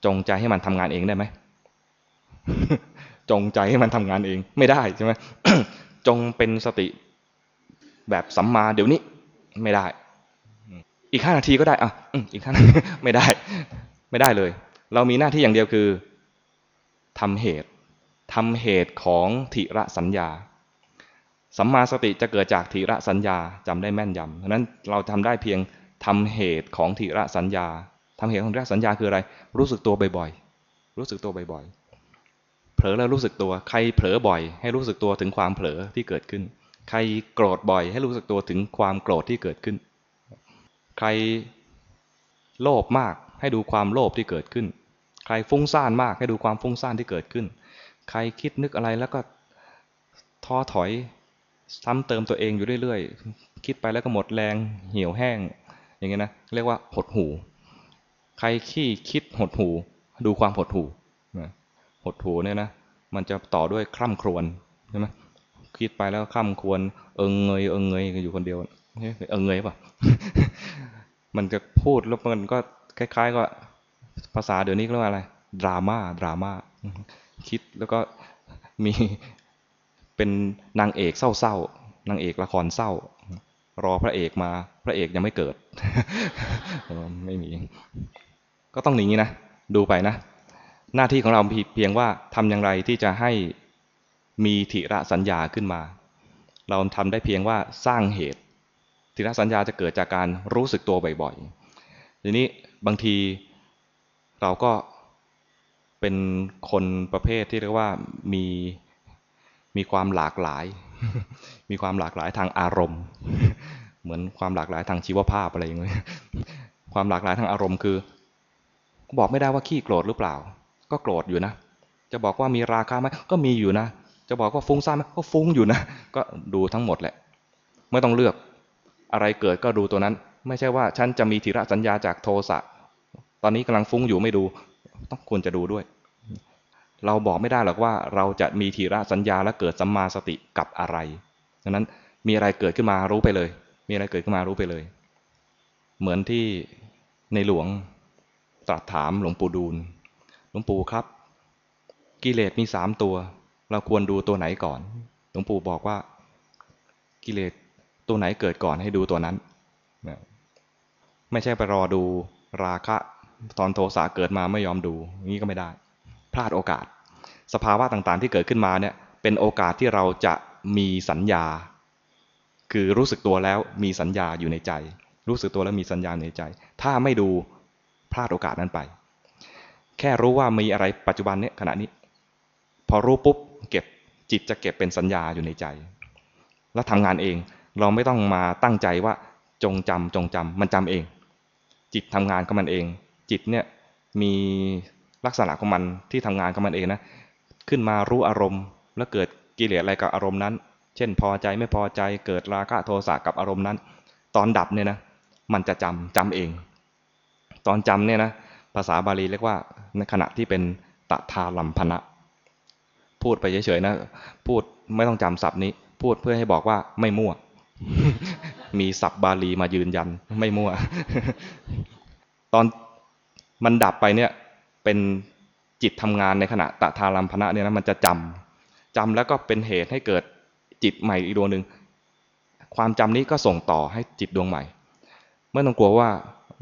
จงใจให้มันทำงานเองได้ไหม จงใจให้มันทำงานเองไม่ได้ใช่ไหมจงเป็นสติแบบสัมมาเดี๋ยวนี้ไม่ได้ อีกห้านาทีก็ได้อะอีกห้านาทีไม่ได้ ไม่ได้เลย เรามีหน้าที่อย่างเดียวคือทำเหตุทำเหตุของทิระสัญญา สัมมาสติจะเกิดจากทิระสัญญาจำได้แม่นยำเพราะนั้นเราทำได้เพียงทำเหตุของทิระสัญญาทำเหตุของทิระสัญญาคืออะไร รู้สึกตัวบ่อยๆ รู้สึกตัวบ่อยๆ เผลอแล้วรู้สึกตัว ใครเผลอบ่อย ให้รู้สึกตัวถึงความเผลอที่เกิดขึ้น ใครโกรธบ่อย ให้รู้สึกตัวถึงความโกรธที่เกิดขึ้น ใครโลภมากให้ดูความโลภที่เกิดขึ้น รฟุ้งซ่านมากให้ดูความฟุ้งซ่านที่เกิดขึ้น ใครคิดนึกอะไรแล้วก็ท้อถอยซ้ำเติมตัวเองอยู่เรื่อยๆ คิดไปแล้วก็หมดแรงเหี่ยวแห้ง อย่างเงี้ยนะเรียกว่าหดหูใครขี้คิดหดหูดูความหดหูนะหดหูเนี่ยนะมันจะต่อด้วยคร่ำครวญใช่ไหมคิดไปแล้วคร่ำครวญเอิงเงยเอิงเงยอยู่คนเดียวเอิงเงยป่ะมันจะพูดแล้วมันก็คล้ายๆก็ ภาษาเดี๋ยวนี้เรียกว่าอะไร ดราม่า ดราม่า คิดแล้วก็มีเป็นนางเอกเศร้าๆ นางเอกละครเศร้า รอพระเอกมา พระเอกยังไม่เกิด ไม่มี ก็ต้องอย่างนี้นะ ดูไปนะ หน้าที่ของเราเพียงว่าทำอย่างไรที่จะให้มีทิระสัญญาขึ้นมา เราทำได้เพียงว่าสร้างเหตุทิระสัญญาจะเกิดจากการรู้สึกตัวบ่อยๆ ทีนี้บางที เราก็เป็นคนประเภทที่เรียกว่ามีมีความหลากหลาย มีความหลากหลายทางอารมณ์ เหมือนความหลากหลายทางชีวภาพอะไรอย่างเงี้ยความหลากหลายทางอารมณ์คือ บอกไม่ได้ว่าขี้โกรธหรือเปล่า ก็โกรธอยู่นะ จะบอกว่ามีราคาไหมก็มีอยู่นะ จะบอกว่าฟุ้งซ่านไหมก็ฟุ้งอยู่นะ ก็ดูทั้งหมดแหละ ไม่ต้องเลือก อะไรเกิดก็ดูตัวนั้น ไม่ใช่ว่าฉันจะมีธีระสัญญาจากโทสะ ตอนนี้กำลังฟุ้งอยู่ไม่ดู ต้องควรจะดูด้วย เราบอกไม่ได้หรอกว่าเราจะมีทีระสัญญาและเกิดสัมมาสติกับอะไรดังนั้นมีอะไรเกิดขึ้นมารู้ไปเลย มีอะไรเกิดขึ้นมารู้ไปเลย เหมือนที่ในหลวงตรัสถามหลวงปู่ดูลหลวงปู่ครับ กิเลสมีสามตัว เราควรดูตัวไหนก่อน หลวงปู่บอกว่า กิเลสตัวไหนเกิดก่อนให้ดูตัวนั้น ไม่ใช่ไปรอดูราคะ ตอนโทสะเกิดมาไม่ยอมดูงี้ก็ไม่ได้ พลาดโอกาส สภาวะต่างๆ ที่เกิดขึ้นมาเนี่ยเป็นโอกาสที่เราจะมีสัญญา คือรู้สึกตัวแล้วมีสัญญาอยู่ในใจ รู้สึกตัวแล้วมีสัญญาในใจ ถ้าไม่ดูพลาดโอกาสนั้นไป แค่รู้ว่ามีอะไรปัจจุบันเนี่ยขณะนี้ พอรู้ปุ๊บเก็บจิตจะเก็บเป็นสัญญาอยู่ในใจ แล้วทำงานเองเราไม่ต้องมาตั้งใจว่าจงจำจงจำมันจำเอง จิตทำงานของมันเอง จิตเนี่ยมีลักษณะของมันที่ทำงานของมันเองนะขึ้นมารู้อารมณ์ แล้วเกิดกิเลสอะไรกับอารมณ์นั้น เช่นพอใจไม่พอใจเกิดราคะโทสะกับอารมณ์นั้น ตอนดับเนี่ยนะมันจะจำจำเอง ตอนจำเนี่ยนะภาษาบาลีเรียกว่าในขณะที่เป็นตถาลัมพนะ พูดไปเฉยๆนะพูดไม่ต้องจำศัพท์นี้ พูดเพื่อให้บอกว่าไม่มั่ว มีศัพท์บาลีมายืนยันไม่มั่ว ตอน มันดับไปเนี่ยเป็นจิตทำงานในขณะตะทารัมพนะเนี่ยนะมันจะจำจำแล้วก็เป็นเหตุให้เกิดจิตใหม่อีกดวงหนึ่งความจำนี้ก็ส่งต่อให้จิตดวงใหม่ไม่ต้องกลัวว่า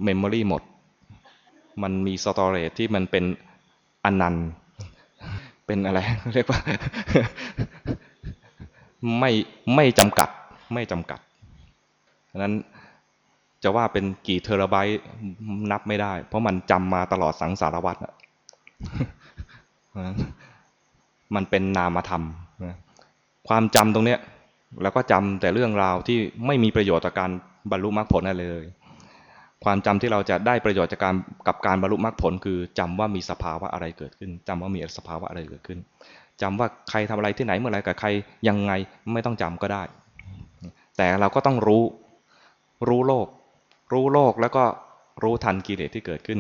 เมมโมรีหมด มันมีสตอเรจที่มันเป็นอนันต์เป็นอะไรเรียกว่า ไม่ไม่จำกัดไม่จำกัดนั้น จะว่าเป็นกี่เทราไบต์นับไม่ได้ เพราะมันจำมาตลอดสังสารวัฏอะมันเป็นนามธรรมนะความจำตรงเนี้ยแล้วก็จำแต่เรื่องราวที่ไม่มีประโยชน์ต่อการบรรลุมรรคผลอะไรเลย ความจำที่เราจะได้ประโยชน์จากการกับการบรรลุมรรคผล คือจำว่ามีสภาวะอะไรเกิดขึ้นจำว่ามีสภาวะอะไรเกิดขึ้นจำว่าใครทำอะไรที่ไหนเมื่อไรกับใครยังไงไม่ต้องจำก็ได้ แต่เราก็ต้องรู้รู้โลก รู้โลกแล้วก็รู้ทันกิเลสที่เกิดขึ้น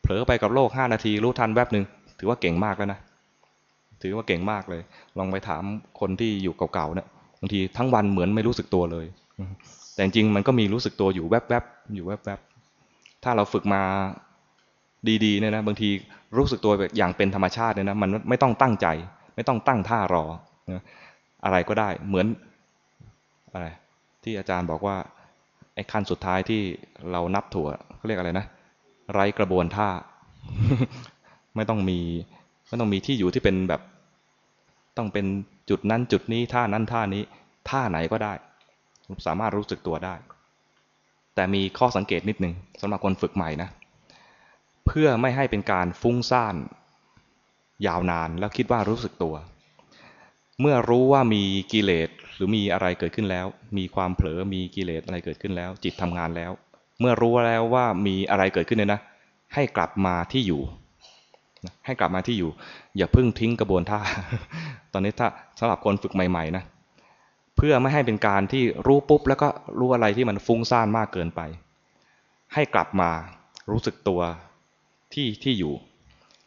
เผลอไปกับโลกห้านาที รู้ทันแวบหนึ่งถือว่าเก่งมากแล้วนะ ถือว่าเก่งมากเลย ลองไปถามคนที่อยู่เก่าๆเนี่ยบางทีทั้งวันเหมือนไม่รู้สึกตัวเลย แต่จริงมันก็มีรู้สึกตัวอยู่แวบๆอยู่แวบๆถ้าเราฝึกมาดีๆเนี่ยนะบางทีรู้สึกตัวแบบอย่างเป็นธรรมชาติเนี่ยนะมันไม่ต้องตั้งใจ ไม่ต้องตั้งท่ารอนะอะไรก็ได้เหมือนอะไรที่อาจารย์บอกว่า ไอ้ขั้นสุดท้ายที่เรานับถั่วเขาเรียกอะไรนะ ไร้กระบวนท่า ไม่ต้องมีไม่ต้องมีที่อยู่ที่เป็นแบบ ต้องเป็นจุดนั้นจุดนี้ท่านั้นท่านี้ ท่าไหนก็ได้ สามารถรู้สึกตัวได้ แต่มีข้อสังเกตนิดนึงสำหรับคนฝึกใหม่นะ เพื่อไม่ให้เป็นการฟุ้งซ่านยาวนานแล้วคิดว่ารู้สึกตัว เมื่อรู้ว่ามีกิเลสหรือมีอะไรเกิดขึ้นแล้ว มีความเผลอมีกิเลสอะไรเกิดขึ้นแล้ว จิตทำงานแล้ว เมื่อรู้แล้วว่ามีอะไรเกิดขึ้นเนี่ยนะ ให้กลับมาที่อยู่ให้กลับมาที่อยู่ อย่าเพิ่งทิ้งกระบวนท่า ตอนนี้ถ้าสำหรับคนฝึกใหม่ๆนะเพื่อไม่ให้เป็นการที่รู้ปุ๊บ แล้วก็รู้อะไรที่มันฟุ้งซ่านมากเกินไป ให้กลับมารู้สึกตัวที่ที่อยู่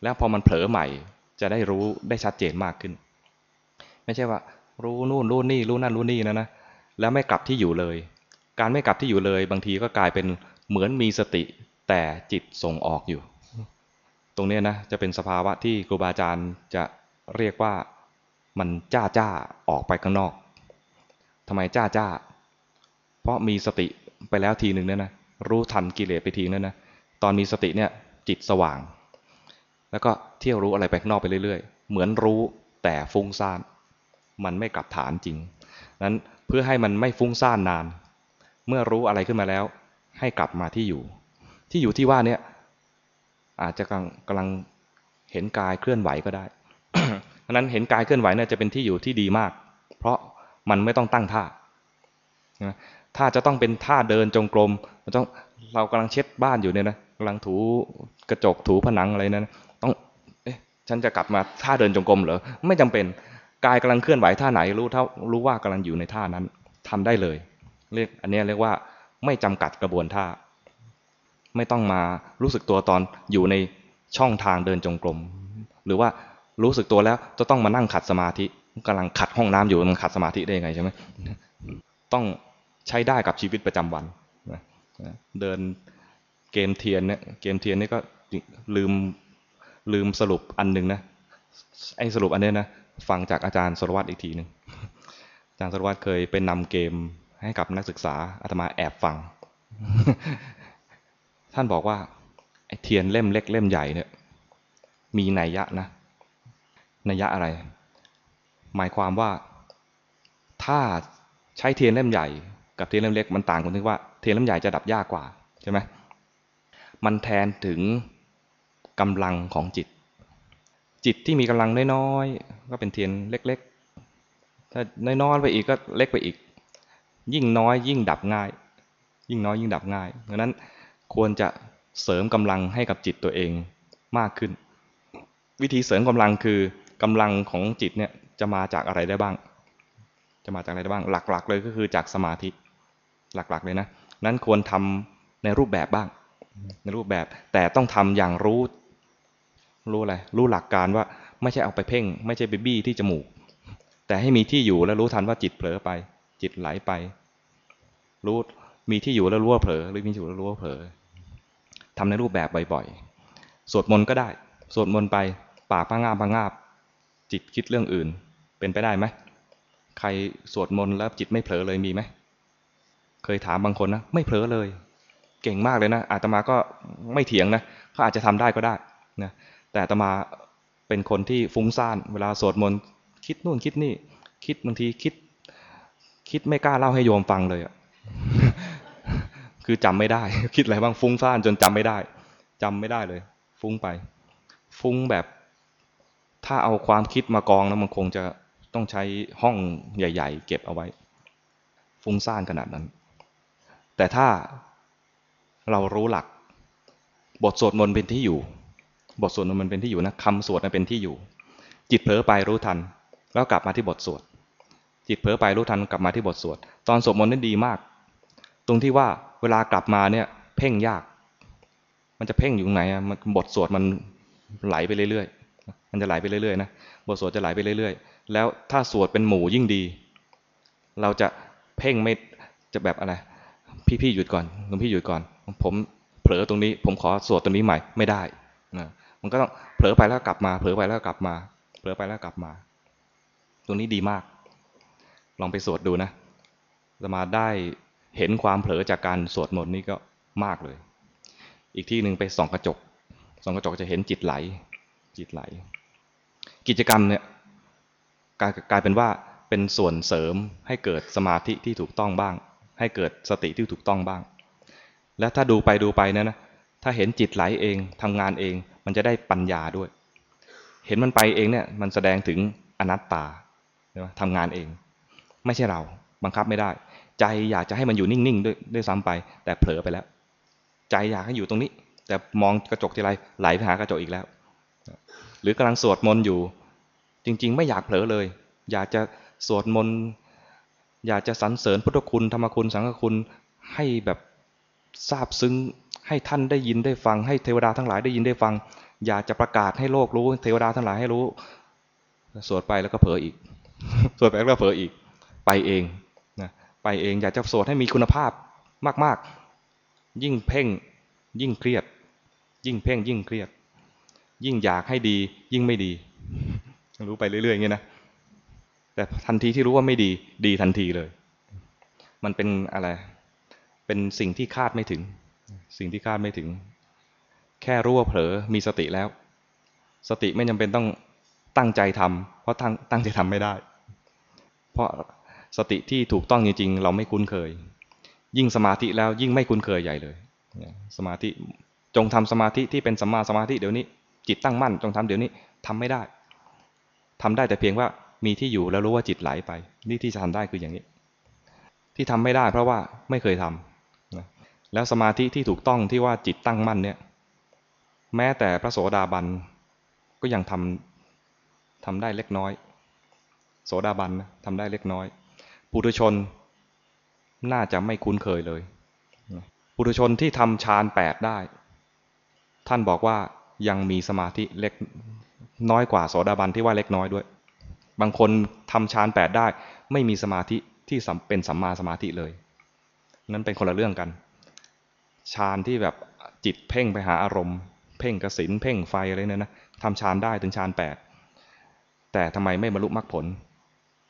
แล้วพอมันเผลอใหม่ จะได้รู้ได้ชัดเจนมากขึ้น ไม่ใช่ว่า รู้นู่นรู้นี่รู้นั่นรู้นี่นะนะแล้วไม่กลับที่อยู่เลย การไม่กลับที่อยู่เลย บางทีก็กลายเป็นเหมือนมีสติ แต่จิตส่งออกอยู่ ตรงนี้นะจะเป็นสภาวะที่ครูบาอาจารย์จะเรียกว่ามันจ้าจ้าออกไปข้างนอกทำไมจ้าจ้า เพราะมีสติไปแล้วทีหนึ่งเนี่ยนะรู้ทันกิเลสไปทีนึงนะตอนมีสติเนี่ยจิตสว่าง แล้วก็เที่ยวรู้อะไรไปข้างนอกไปเรื่อยๆ เหมือนรู้แต่ฟุ้งซ่าน มันไม่กลับฐานจริงนั้นเพื่อให้มันไม่ฟุ้งซ่านนาน เมื่อรู้อะไรขึ้นมาแล้ว ให้กลับมาที่อยู่ ที่อยู่ที่ว่าเนี่ยอาจจะกำลังกำลังเห็นกายเคลื่อนไหวก็ได้เพราะนั้นเห็นกายเคลื่อนไหวเนี่ยจะเป็นที่อยู่ที่ดีมาก เพราะมันไม่ต้องตั้งท่าถ้าจะต้องเป็นท่าเดินจงกรมเราต้องเรากำลังเช็ดบ้านอยู่เนี่ยนะกำลังถูกระจกถูผนังอะไรนั้นต้องเอ๊ะฉันจะกลับมาท่าเดินจงกรมเหรอไม่จำเป็น กายกำลังเคลื่อนไหวท่าไหนรู้เท่ารู้ว่ากำลังอยู่ในท่านั้นทำได้เลย เรียกอันนี้เรียกว่าไม่จำกัดกระบวนท่า ไม่ต้องมารู้สึกตัวตอนอยู่ในช่องทางเดินจงกรม หรือว่ารู้สึกตัวแล้วจะต้องมานั่งขัดสมาธิกำลังขัดห้องน้ำอยู่มันขัดสมาธิได้ยังไงใช่ไหมต้องใช้ได้กับชีวิตประจำวันเดินเกมเทียนเนี่ยเกมเทียนนี่ก็ลืมลืมสรุปอันหนึ่งนะไอ้สรุปอันนี้นะ ฟังจากอาจารย์สรวัตรอีกทีหนึ่งอาจารย์สรวัตรเคยเป็นนำเกมให้กับนักศึกษาอาตมาแอบฟัง ท่านบอกว่าไอ้เทียนเล่มเล็กเล่มใหญ่เนี่ย มีนัยยะนะนัยยะอะไร หมายความว่าถ้าใช้เทียนเล่มใหญ่กับเทียนเล่มเล็กมันต่างกันที่ว่าเทียนเล่มใหญ่จะดับยากกว่าใช่ไหมมันแทนถึงกำลังของจิต จิตที่มีกำลังน้อยๆก็เป็นเทียนเล็ก ๆ ถ้าน้อยๆไปอีกก็เล็กไปอีก ยิ่งน้อย ยิ่งดับง่าย ยิ่งน้อยยิ่งดับง่ายดังนั้นควรจะเสริมกำลังให้กับจิตตัวเองมากขึ้น วิธีเสริมกำลังคือกำลังของจิตเนี่ยจะมาจากอะไรได้บ้าง จะมาจากอะไรได้บ้าง หลักๆ เลยก็คือจากสมาธิหลักๆเลยนะนั้นควรทำในรูปแบบบ้าง ในรูปแบบแต่ต้องทำอย่างรู้ รู้อะไรรู้หลักการว่าไม่ใช่เอาไปเพ่ง ไม่ใช่ไปบี้ที่จมูก แต่ให้มีที่อยู่แล้วรู้ทันว่าจิตเผลอไป จิตไหลไป รู้มีที่อยู่แล้วรู้ว่าเผลอหรือมีที่อยู่แล้วรู้ว่าเผลอทำในรูปแบบบ่อยๆสวดมนต์ก็ได้ สวดมนต์ไปปากพะงงาบพะงาบ จิตคิดเรื่องอื่น เป็นไปได้ไหมใครสวดมนต์แล้วจิตไม่เผลอเลยมีไหมเคยถามบางคนนะไม่เผลอเลย เก่งมากเลยนะอาตมาก็ไม่เถียงนะเขาอาจจะทำได้ก็ได้นะ แต่ตมาเป็นคนที่ฟุ้งซ่าน เวลาสวดมนต์คิดนู่นคิดนี่ คิดบางทีคิด คิดไม่กล้าเล่าให้โยมฟังเลยอะคือจำไม่ได้ คิดอะไรบ้างฟุ้งซ่านจนจำไม่ได้จำไม่ได้เลย ฟุ้งไป ฟุ้งแบบ ถ้าเอาความคิดมากองแล้วมันคงจะต้องใช้ห้องใหญ่ ๆ เก็บเอาไว้ ฟุ้งซ่านขนาดนั้น แต่ถ้าเรารู้หลัก บทสวดมนต์เป็นที่อยู่ บทสวดมันเป็นที่อยู่นะคำสวดมันเป็นที่อยู่ จิตเผลอไปรู้ทัน แล้วกลับมาที่บทสวด จิตเผลอไปรู้ทันกลับมาที่บทสวด ตอนสวดมนต์นั้นดีมาก ตรงที่ว่าเวลากลับมาเนี่ยเพ่งยาก มันจะเพ่งอยู่ไหนอะมันบทสวดมันไหลไปเรื่อยๆ มันจะไหลไปเรื่อยๆนะ บทสวดจะไหลไปเรื่อยๆ แล้วถ้าสวดเป็นหมู่ยิ่งดี เราจะเพ่งไม่จะแบบอะไร พี่ๆหยุดก่อนหลวงพี่หยุดก่อน ผมเผลอตรงนี้ ผมขอสวดตรงนี้ใหม่ไม่ได้นะ มันก็ต้องเผลอไปแล้วกลับมา เผลอไปแล้วกลับมา เผลอไปแล้วกลับมา ตรงนี้ดีมาก ลองไปสวดดูนะจะมาได้เห็นความเผลอจากการสวดมนต์นี่ก็มากเลย อีกที่หนึ่งไปส่องกระจก ส่องกระจกจะเห็นจิตไหล จิตไหล กิจกรรมเนี่ยกลายกลายเป็นว่าเป็นส่วนเสริมให้เกิดสมาธิที่ถูกต้องบ้าง ให้เกิดสติที่ถูกต้องบ้าง และถ้าดูไปดูไปนะนะ ถ้าเห็นจิตไหลเองทำงานเอง มันจะได้ปัญญาด้วย เห็นมันไปเองเนี่ย มันแสดงถึงอนัตตาทำงานเอง ไม่ใช่เรา บังคับไม่ได้ ใจอยากจะให้มันอยู่นิ่งๆด้วยด้วยซ้ำไป แต่เผลอไปแล้ว ใจอยากให้อยู่ตรงนี้ แต่มองกระจกทีไรไหลไปหากระจกอีกแล้ว หรือกำลังสวดมนต์อยู่ จริง ๆ ไม่อยากเผลอเลย อยากจะสวดมนต์อยากจะสรรเสริญพุทธคุณธรรมคุณสังฆคุณให้แบบซาบซึ้ง ให้ท่านได้ยินได้ฟัง ให้เทวดาทั้งหลายได้ยินได้ฟัง อยากจะประกาศให้โลกรู้ เทวดาทั้งหลายให้รู้ สวดไปแล้วก็เผลออีก สวดไปแล้วก็เผลออีก ไปเองนะไปเองอยากจะสวดให้มีคุณภาพมากๆ ยิ่งเพ่งยิ่งเครียด ยิ่งเพ่งยิ่งเครียด ยิ่งอยากให้ดียิ่งไม่ดี รู้ไปเรื่อยๆอย่างนี้นะแต่ทันทีที่รู้ว่าไม่ดีดีทันทีเลย มันเป็นอะไร เป็นสิ่งที่คาดไม่ถึง สิ่งที่คาดไม่ถึง แค่รู้ว่าเผลอมีสติแล้ว สติไม่จำเป็นต้องตั้งใจทำเพราะตั้งตั้งใจทำไม่ได้ เพราะสติที่ถูกต้องจริงๆ เราไม่คุ้นเคย ยิ่งสมาธิแล้วยิ่งไม่คุ้นเคยใหญ่เลย สมาธิจงทำสมาธิที่เป็นสัมมาสมาธิเดี๋ยวนี้ จิตตั้งมั่น จงทำเดี๋ยวนี้ทำไม่ได้ทำได้แต่เพียงว่ามีที่อยู่แล้วรู้ว่าจิตไหลไป นี่ที่จะทำได้คืออย่างนี้ ที่ทำไม่ได้เพราะว่าไม่เคยทำนะ แล้วสมาธิที่ถูกต้องที่ว่าจิตตั้งมั่นเนี่ยแม้แต่พระโสดาบันก็ยังทำทำได้เล็กน้อย โสดาบันนะทำได้เล็กน้อย ปุถุชนน่าจะไม่คุ้นเคยเลย ปุถุชนที่ทำฌานแปดได้ ท่านบอกว่ายังมีสมาธิเล็กน้อยกว่าโสดาบันที่ว่าเล็กน้อยด้วย บางคนทำฌานแปดได้ ไม่มีสมาธิที่เป็นสัมมาสมาธิเลย นั้นเป็นคนละเรื่องกัน ฌานที่แบบจิตเพ่งไปหาอารมณ์ เพ่งกสินเพ่งไฟอะไรเนี่ยนะทำฌานได้ถึงฌานแปดแต่ทำไมไม่บรรลุมรรคผล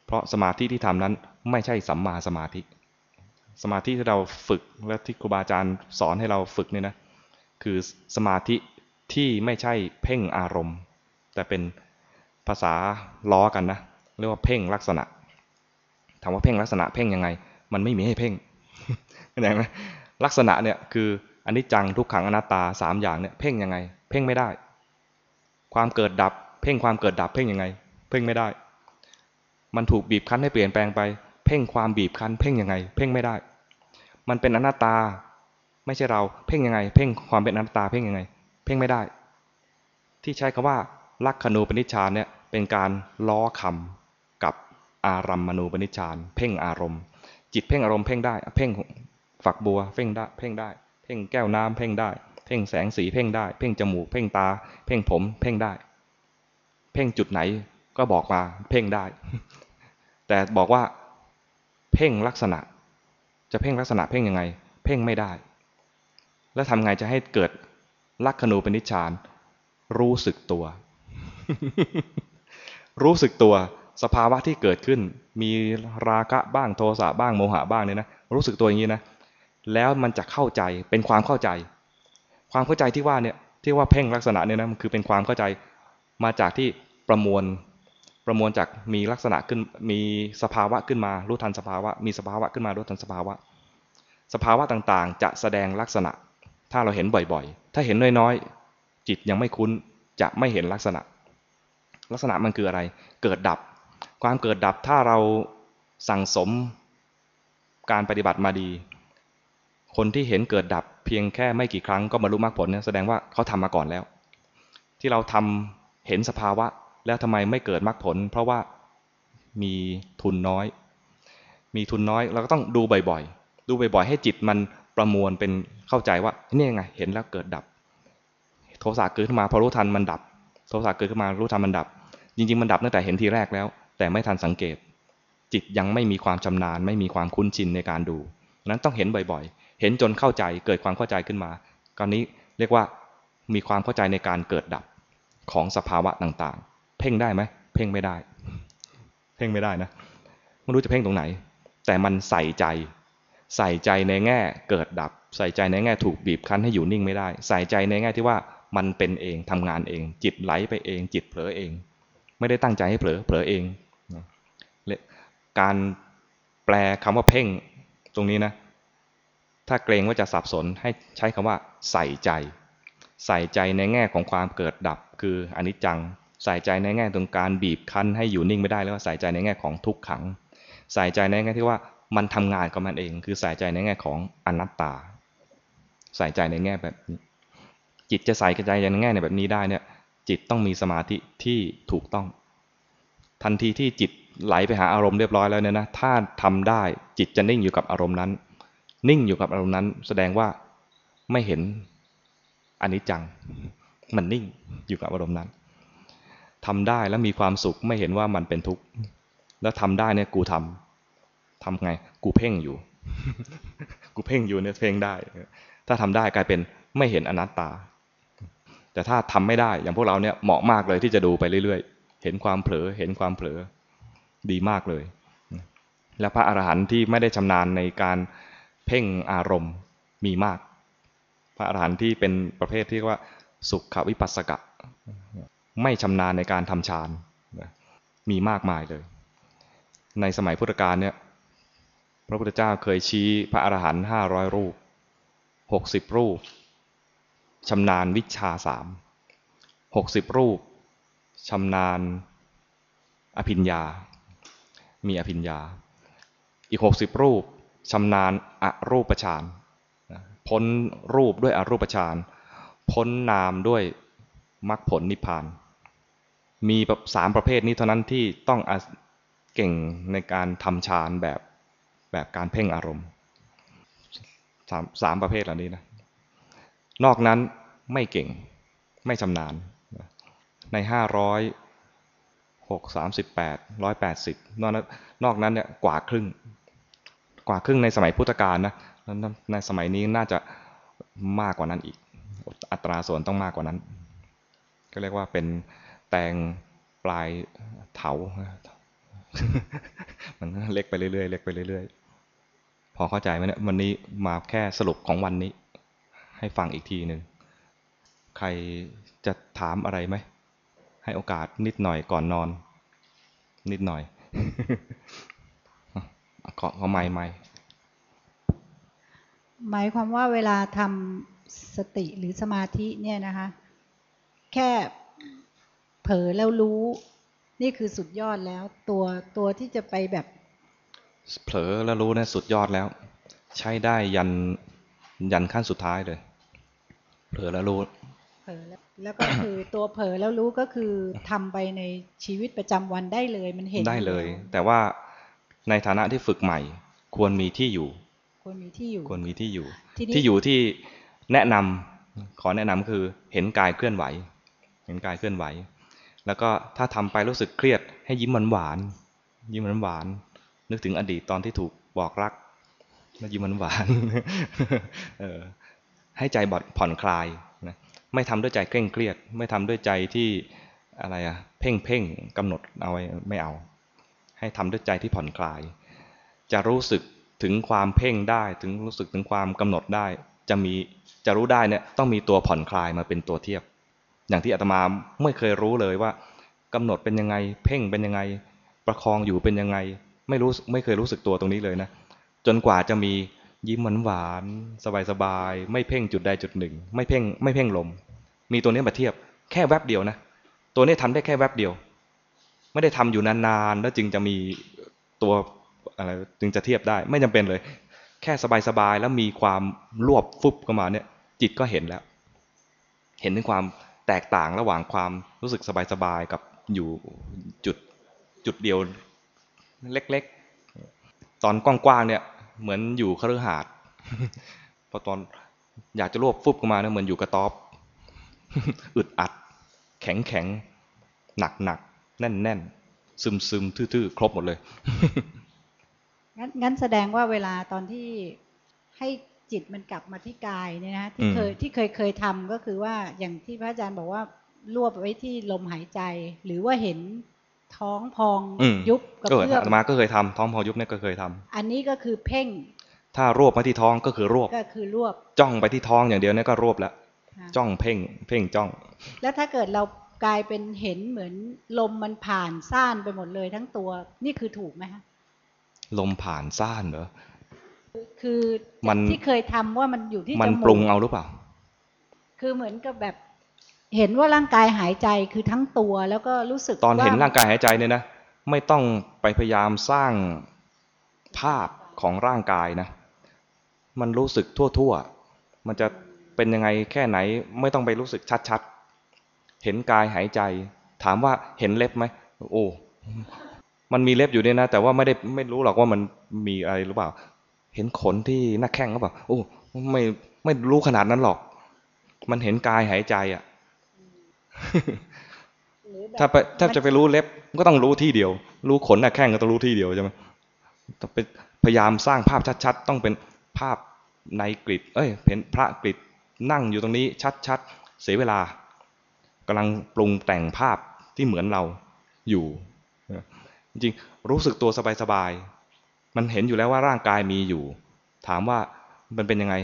เพราะสมาธิที่ทำนั้นไม่ใช่สัมมาสมาธิ สมาธิที่เราฝึกและที่ครูบาอาจารย์สอนให้เราฝึกเนี่ยนะคือสมาธิที่ไม่ใช่เพ่งอารมณ์ แต่เป็นภาษาล้อกันนะเรียกว่าเพ่งลักษณะถามว่าเพ่งลักษณะเพ่งยังไง มันไม่มีให้เพ่งเข้าใจไหม ลักษณะเนี่ยคืออันนี้จังทุกขังอนัตตาสามอย่างเนี่ยเพ่งยังไง เพ่งไม่ได้ ความเกิดดับ เพ่งความเกิดดับเพ่งยังไง เพ่งไม่ได้ มันถูกบีบคั้นให้เปลี่ยนแปลงไป เพ่งความบีบคั้น เพ่งยังไง เพ่งไม่ได้ มันเป็นอนัตตา ไม่ใช่เราเพ่งยังไง เพ่งความเป็นอนัตตาเพ่งยังไง เพ่งไม่ได้ ที่ใช้คำว่าลักขณูปนิชฌานเนี่ยเป็นการล้อคำกับอารัมมณูปนิชฌานเพ่งอารมณ์ จิตเพ่งอารมณ์เพ่งได้ เพ่ง ฝักบัวเพ่งได้ เพ่งได้ เพ่งแก้วน้ำเพ่งได้ เพ่งแสงสีเพ่งได้ เพ่งจมูก เพ่งตา เพ่งผม เพ่งได้ เพ่งจุดไหนก็บอกมาเพ่งได้ แต่บอกว่า เพ่งลักษณะ จะเพ่งลักษณะเพ่งยังไง เพ่งไม่ได้ แล้วทำไงจะให้เกิดลักขณูปนิชฌานรู้สึกตัว รู้สึกตัว สภาวะที่เกิดขึ้น มีราคะบ้างโทสะบ้างโมหะบ้างเนี่ยนะ รู้สึกตัวอย่างนี้นะ แล้วมันจะเข้าใจเป็นความเข้าใจ ความเข้าใจที่ว่าเนี่ยที่ว่าเพ่งลักษณะเนี่ยนะมันคือเป็นความเข้าใจมาจากที่ประมวลประมวลจากมีลักษณะขึ้นมีสภาวะขึ้นมารู้ทันสภาวะ มีสภาวะขึ้นมารู้ทันสภาวะ สภาวะต่างๆ จะแสดงลักษณะ ถ้าเราเห็นบ่อยๆ ถ้าเห็นน้อยๆ จิตยังไม่คุ้นจะไม่เห็นลักษณะ ลักษณะมันคืออะไร เกิดดับ ความเกิดดับถ้าเราสั่งสมการปฏิบัติมาดี คนที่เห็นเกิดดับเพียงแค่ไม่กี่ครั้งก็บรรลุมรรคผลเนี่ยแสดงว่าเขาทำมาก่อนแล้ว ที่เราทำเห็นสภาวะแล้วทำไมไม่เกิดมรรคผล เพราะว่ามีทุนน้อย มีทุนน้อยเราก็ต้องดูบ่อยๆ ดูบ่อยๆ ให้จิตมันประมวลเป็นเข้าใจว่านี่ไงเห็นแล้วเกิดดับ โทสะเกิดขึ้นมาพอรู้ทันมันดับ โทสะเกิดขึ้นมารู้ทันมันดับ จริงๆ มันดับตั้งแต่เห็นทีแรกแล้ว แต่ไม่ทันสังเกต จิตยังไม่มีความชำนาญ ไม่มีความคุ้นชินในการดูนั้นต้องเห็นบ่อยๆ เห็นจนเข้าใจเกิดความเข้าใจขึ้นมาตอนนี้เรียกว่ามีความเข้าใจในการเกิดดับของสภาวะต่างๆ เพ่งได้ไหมเพ่งไม่ได้ เพ่งไม่ได้นะไม่รู้จะเพ่งตรงไหน แต่มันใส่ใจ ใส่ใจในแง่เกิดดับ ใส่ใจในแง่ถูกบีบคั้นให้อยู่นิ่งไม่ได้ ใส่ใจในแง่ที่ว่ามันเป็นเองทำงานเอง จิตไหลไปเอง จิตเผลอเอง ไม่ได้ตั้งใจให้เผลอเผลอเองการแปลคำว่าเพ่งตรงนี้นะ ถ้าเกรงว่าจะสับสนให้ใช้คำว่า ใส่ใจ ใส่ใจในแง่ของความเกิดดับ คืออนิจจัง ใส่ใจในแง่ตรงการบีบคั้นให้อยู่นิ่งไม่ได้แล้วใส่ใจในแง่ของทุกขัง ใส่ใจในแง่ที่ว่ามันทำงานกับมันเอง คือใส่ใจในแง่ของอนัตตา ใส่ใจในแง่แบบนี้ จิตจะใส่ใจในแง่ในแบบนี้ได้เนี่ย จิตต้องมีสมาธิที่ถูกต้อง ทันทีที่จิตไหลไปหาอารมณ์เรียบร้อยแล้วเนี่ยนะ ถ้าทำได้จิตจะนิ่งอยู่กับอารมณ์นั้น นิ่งอยู่กับอารมณ์นั้น แสดงว่าไม่เห็นอนิจจัง มันนิ่งอยู่กับอารมณ์นั้นทำได้แล้วมีความสุขไม่เห็นว่ามันเป็นทุกข์แล้วทำได้เนี่ยกูทำทำไง กูเพ่งอยู่ กูเพ่งอยู่เนี่ยเพ่งได้ ถ้าทำได้กลายเป็นไม่เห็นอนัตตา แต่ถ้าทำไม่ได้อย่างพวกเราเนี่ยเหมาะมากเลยที่จะดูไปเรื่อยๆ เห็นความเผลอเห็นความเผลอดีมากเลย และพระอรหันต์ที่ไม่ได้ชำนาญในการเเพ่งอารมณ์มีมาก พระอรหันต์ที่เป็นประเภทที่เรียกว่า สุขวิปัสสกะ ไม่ชำนาญในการทำฌานมีมากมายเลย ในสมัยพุทธกาลเนี่ยพระพุทธเจ้าเคยชี้พระอรหันต์ห้าร้อยรูปหกสิบรูปชำนาญวิชาสามหกสิบรูปชำนาญอภิญญา มีอภิญญา อีกหกสิบรูป ชำนาญอรูปฌานพ้นรูปด้วยอรูปฌานพ้นนามด้วยมรรคผลนิพพาน มีสามประเภทนี้เท่านั้นที่ต้องเก่งในการทำฌานแบบแบบการเพ่งอารมณ์สามสามประเภทเหล่านี้นะนอกนั้นไม่เก่งไม่ชำนาญในห้าร้อยหกสามสิบแปดร้อยแปดสิบนอกนั้นนอกนั้นเนี่ยกว่าครึ่ง กว่าครึ่งในสมัยพุทธกาลนะในสมัยนี้น่าจะมากกว่านั้นอีก อัตราส่วนต้องมากกว่านั้น ก็เรียกว่าเป็นแตงปลายเถา มันเล็กไปเรื่อยๆเล็กไปเรื่อยๆ พอเข้าใจไหมเนี่ยวันนี้มาแค่สรุปของวันนี้ ให้ฟังอีกทีหนึ่ง ใครจะถามอะไรไหม ให้โอกาสนิดหน่อยก่อนนอน นิดหน่อย ขอขอไม่ไม่หมายความว่าเวลาทำสติหรือสมาธิเนี่ยนะคะ แค่เผลอแล้วรู้ นี่คือสุดยอดแล้ว ตัวตัวที่จะไปแบบ เผลอแล้วรู้เนี่ยสุดยอดแล้ว ใช้ได้ยันยันขั้นสุดท้ายเลย เผลอแล้วรู้เผลอแล้วแล้วก็คือตัวเผลอแล้วรู้ก็คือทำไปในชีวิตประจำวันได้เลยมันเห็นได้เลย แต่ว่า ในฐานะที่ฝึกใหม่ ควรมีที่อยู่ ควรมีที่อยู่ ควรมีที่อยู่ ที่อยู่ที่แนะนำขอแนะนำคือเห็นกายเคลื่อนไหว เห็นกายเคลื่อนไหว แล้วก็ถ้าทำไปรู้สึกเครียด ให้ยิ้มหวานหวานยิ้มหวานหวานนึกถึงอดีตตอนที่ถูกบอกรักแล้วยิ้มหวานหวานให้ใจบอดผ่อนคลายนะไม่ทำด้วยใจเคร่งเครียด ไม่ทำด้วยใจที่อะไรอะเพ่งเพ่งกำหนดเอาไว้ไม่เอา ให้ทำด้วยใจที่ผ่อนคลาย จะรู้สึกถึงความเพ่งได้ ถึงรู้สึกถึงความกำหนดได้ จะมีจะรู้ได้เนี่ยต้องมีตัวผ่อนคลายมาเป็นตัวเทียบ อย่างที่อาตมาไม่เคยรู้เลยว่ากำหนดเป็นยังไง เพ่งเป็นยังไง ประคองอยู่เป็นยังไง ไม่รู้ไม่เคยรู้สึกตัวตรงนี้เลยนะ จนกว่าจะมียิ้มหวานหวานสบายสบายๆไม่เพ่งจุดใดจุดหนึ่ง ไม่เพ่งไม่เพ่งลม มีตัวนี้มาเทียบแค่แวบเดียวนะ ตัวนี้ทำได้แค่แวบเดียว ไม่ได้ทำอยู่นานๆแล้วจึงจะมีตัวอะไรจึงจะเทียบได้ ไม่จำเป็นเลย แค่สบายๆแล้วมีความรวบฟุบเข้ามาเนี่ย จิตก็เห็นแล้ว เห็นถึงความแตกต่างระหว่างความรู้สึกสบายๆกับอยู่จุดจุดเดียวเล็กๆ ตอนกว้างๆเนี่ย เหมือนอยู่คฤหาสน์พอตอนอยากจะรวบฟุบเข้ามาเนี่ยเหมือนอยู่กระต๊อบ อึดอัด แข็งแข็งหนักหนัก แน่นแน่นซึมซึมทื่อๆ ครบหมดเลย งั้นงั้นแสดงว่าเวลาตอนที่ให้จิตมันกลับมาที่กายเนี่ยนะที่เคยอืมที่เคยเคยทำก็คือว่าอย่างที่พระอาจารย์บอกว่ารวบไว้ที่ลมหายใจ หรือว่าเห็นท้องพองอืมยุบกระก็เพื่ออามตมาก็เคยทำท้องพอยุบเนี่ยก็เคยทำอันนี้ก็คือเพ่ง ถ้ารวบมาที่ท้องก็คือรวบก็คือรวบจ้องไปที่ท้องอย่างเดียวเนี่ยก็รวบแล้วนะจ้องเพ่ง เพ่งจ้อง แล้วถ้าเกิดเรา กลายเป็นเห็นเหมือนลมมันผ่านซ่านไปหมดเลยทั้งตัวนี่คือถูกไหมคะลมผ่านซ่านเหรอคือมันที่เคยทำว่ามันอยู่ที่มันจมูกปรุงเอาหรือเปล่า คือเหมือนกับแบบเห็นว่าร่างกายหายใจคือทั้งตัวแล้วก็รู้สึกตอนเห็นว่ร่างกายหายใจเนี่ยนะไม่ต้องไปพยายามสร้างภาพของร่างกายนะ มันรู้สึกทั่วๆ มันจะเป็นยังไงแค่ไหนไม่ต้องไปรู้สึกชัดๆ เห็นกายหายใจ ถามว่าเห็นเล็บไหมโอ้มันมีเล็บอยู่เนี่ยนะ แต่ว่าไม่ได้ไม่รู้หรอกว่ามันมีอะไรหรือเปล่า เห็นขนที่หน้าแข้งหรือเปล่าโอ้ไม่ไม่รู้ขนาดนั้นหรอก มันเห็นกายหายใจอะถ้าไปถ้าจะไปรู้เล็บก็ต้องรู้ที่เดียว รู้ขนหน้าแข้งก็ต้องรู้ที่เดียวใช่ไหมต้องไปพยายามสร้างภาพชัด ๆ ต้องเป็นภาพในกริดเอ้ยเห็นพระกริดนั่งอยู่ตรงนี้ชัดๆเสียเวลา กำลังปรุงแต่งภาพที่เหมือนเราอยู่จริงๆรู้สึกตัวสบายๆมันเห็นอยู่แล้วว่าร่างกายมีอยู่ ถามว่ามันเป็นยังไง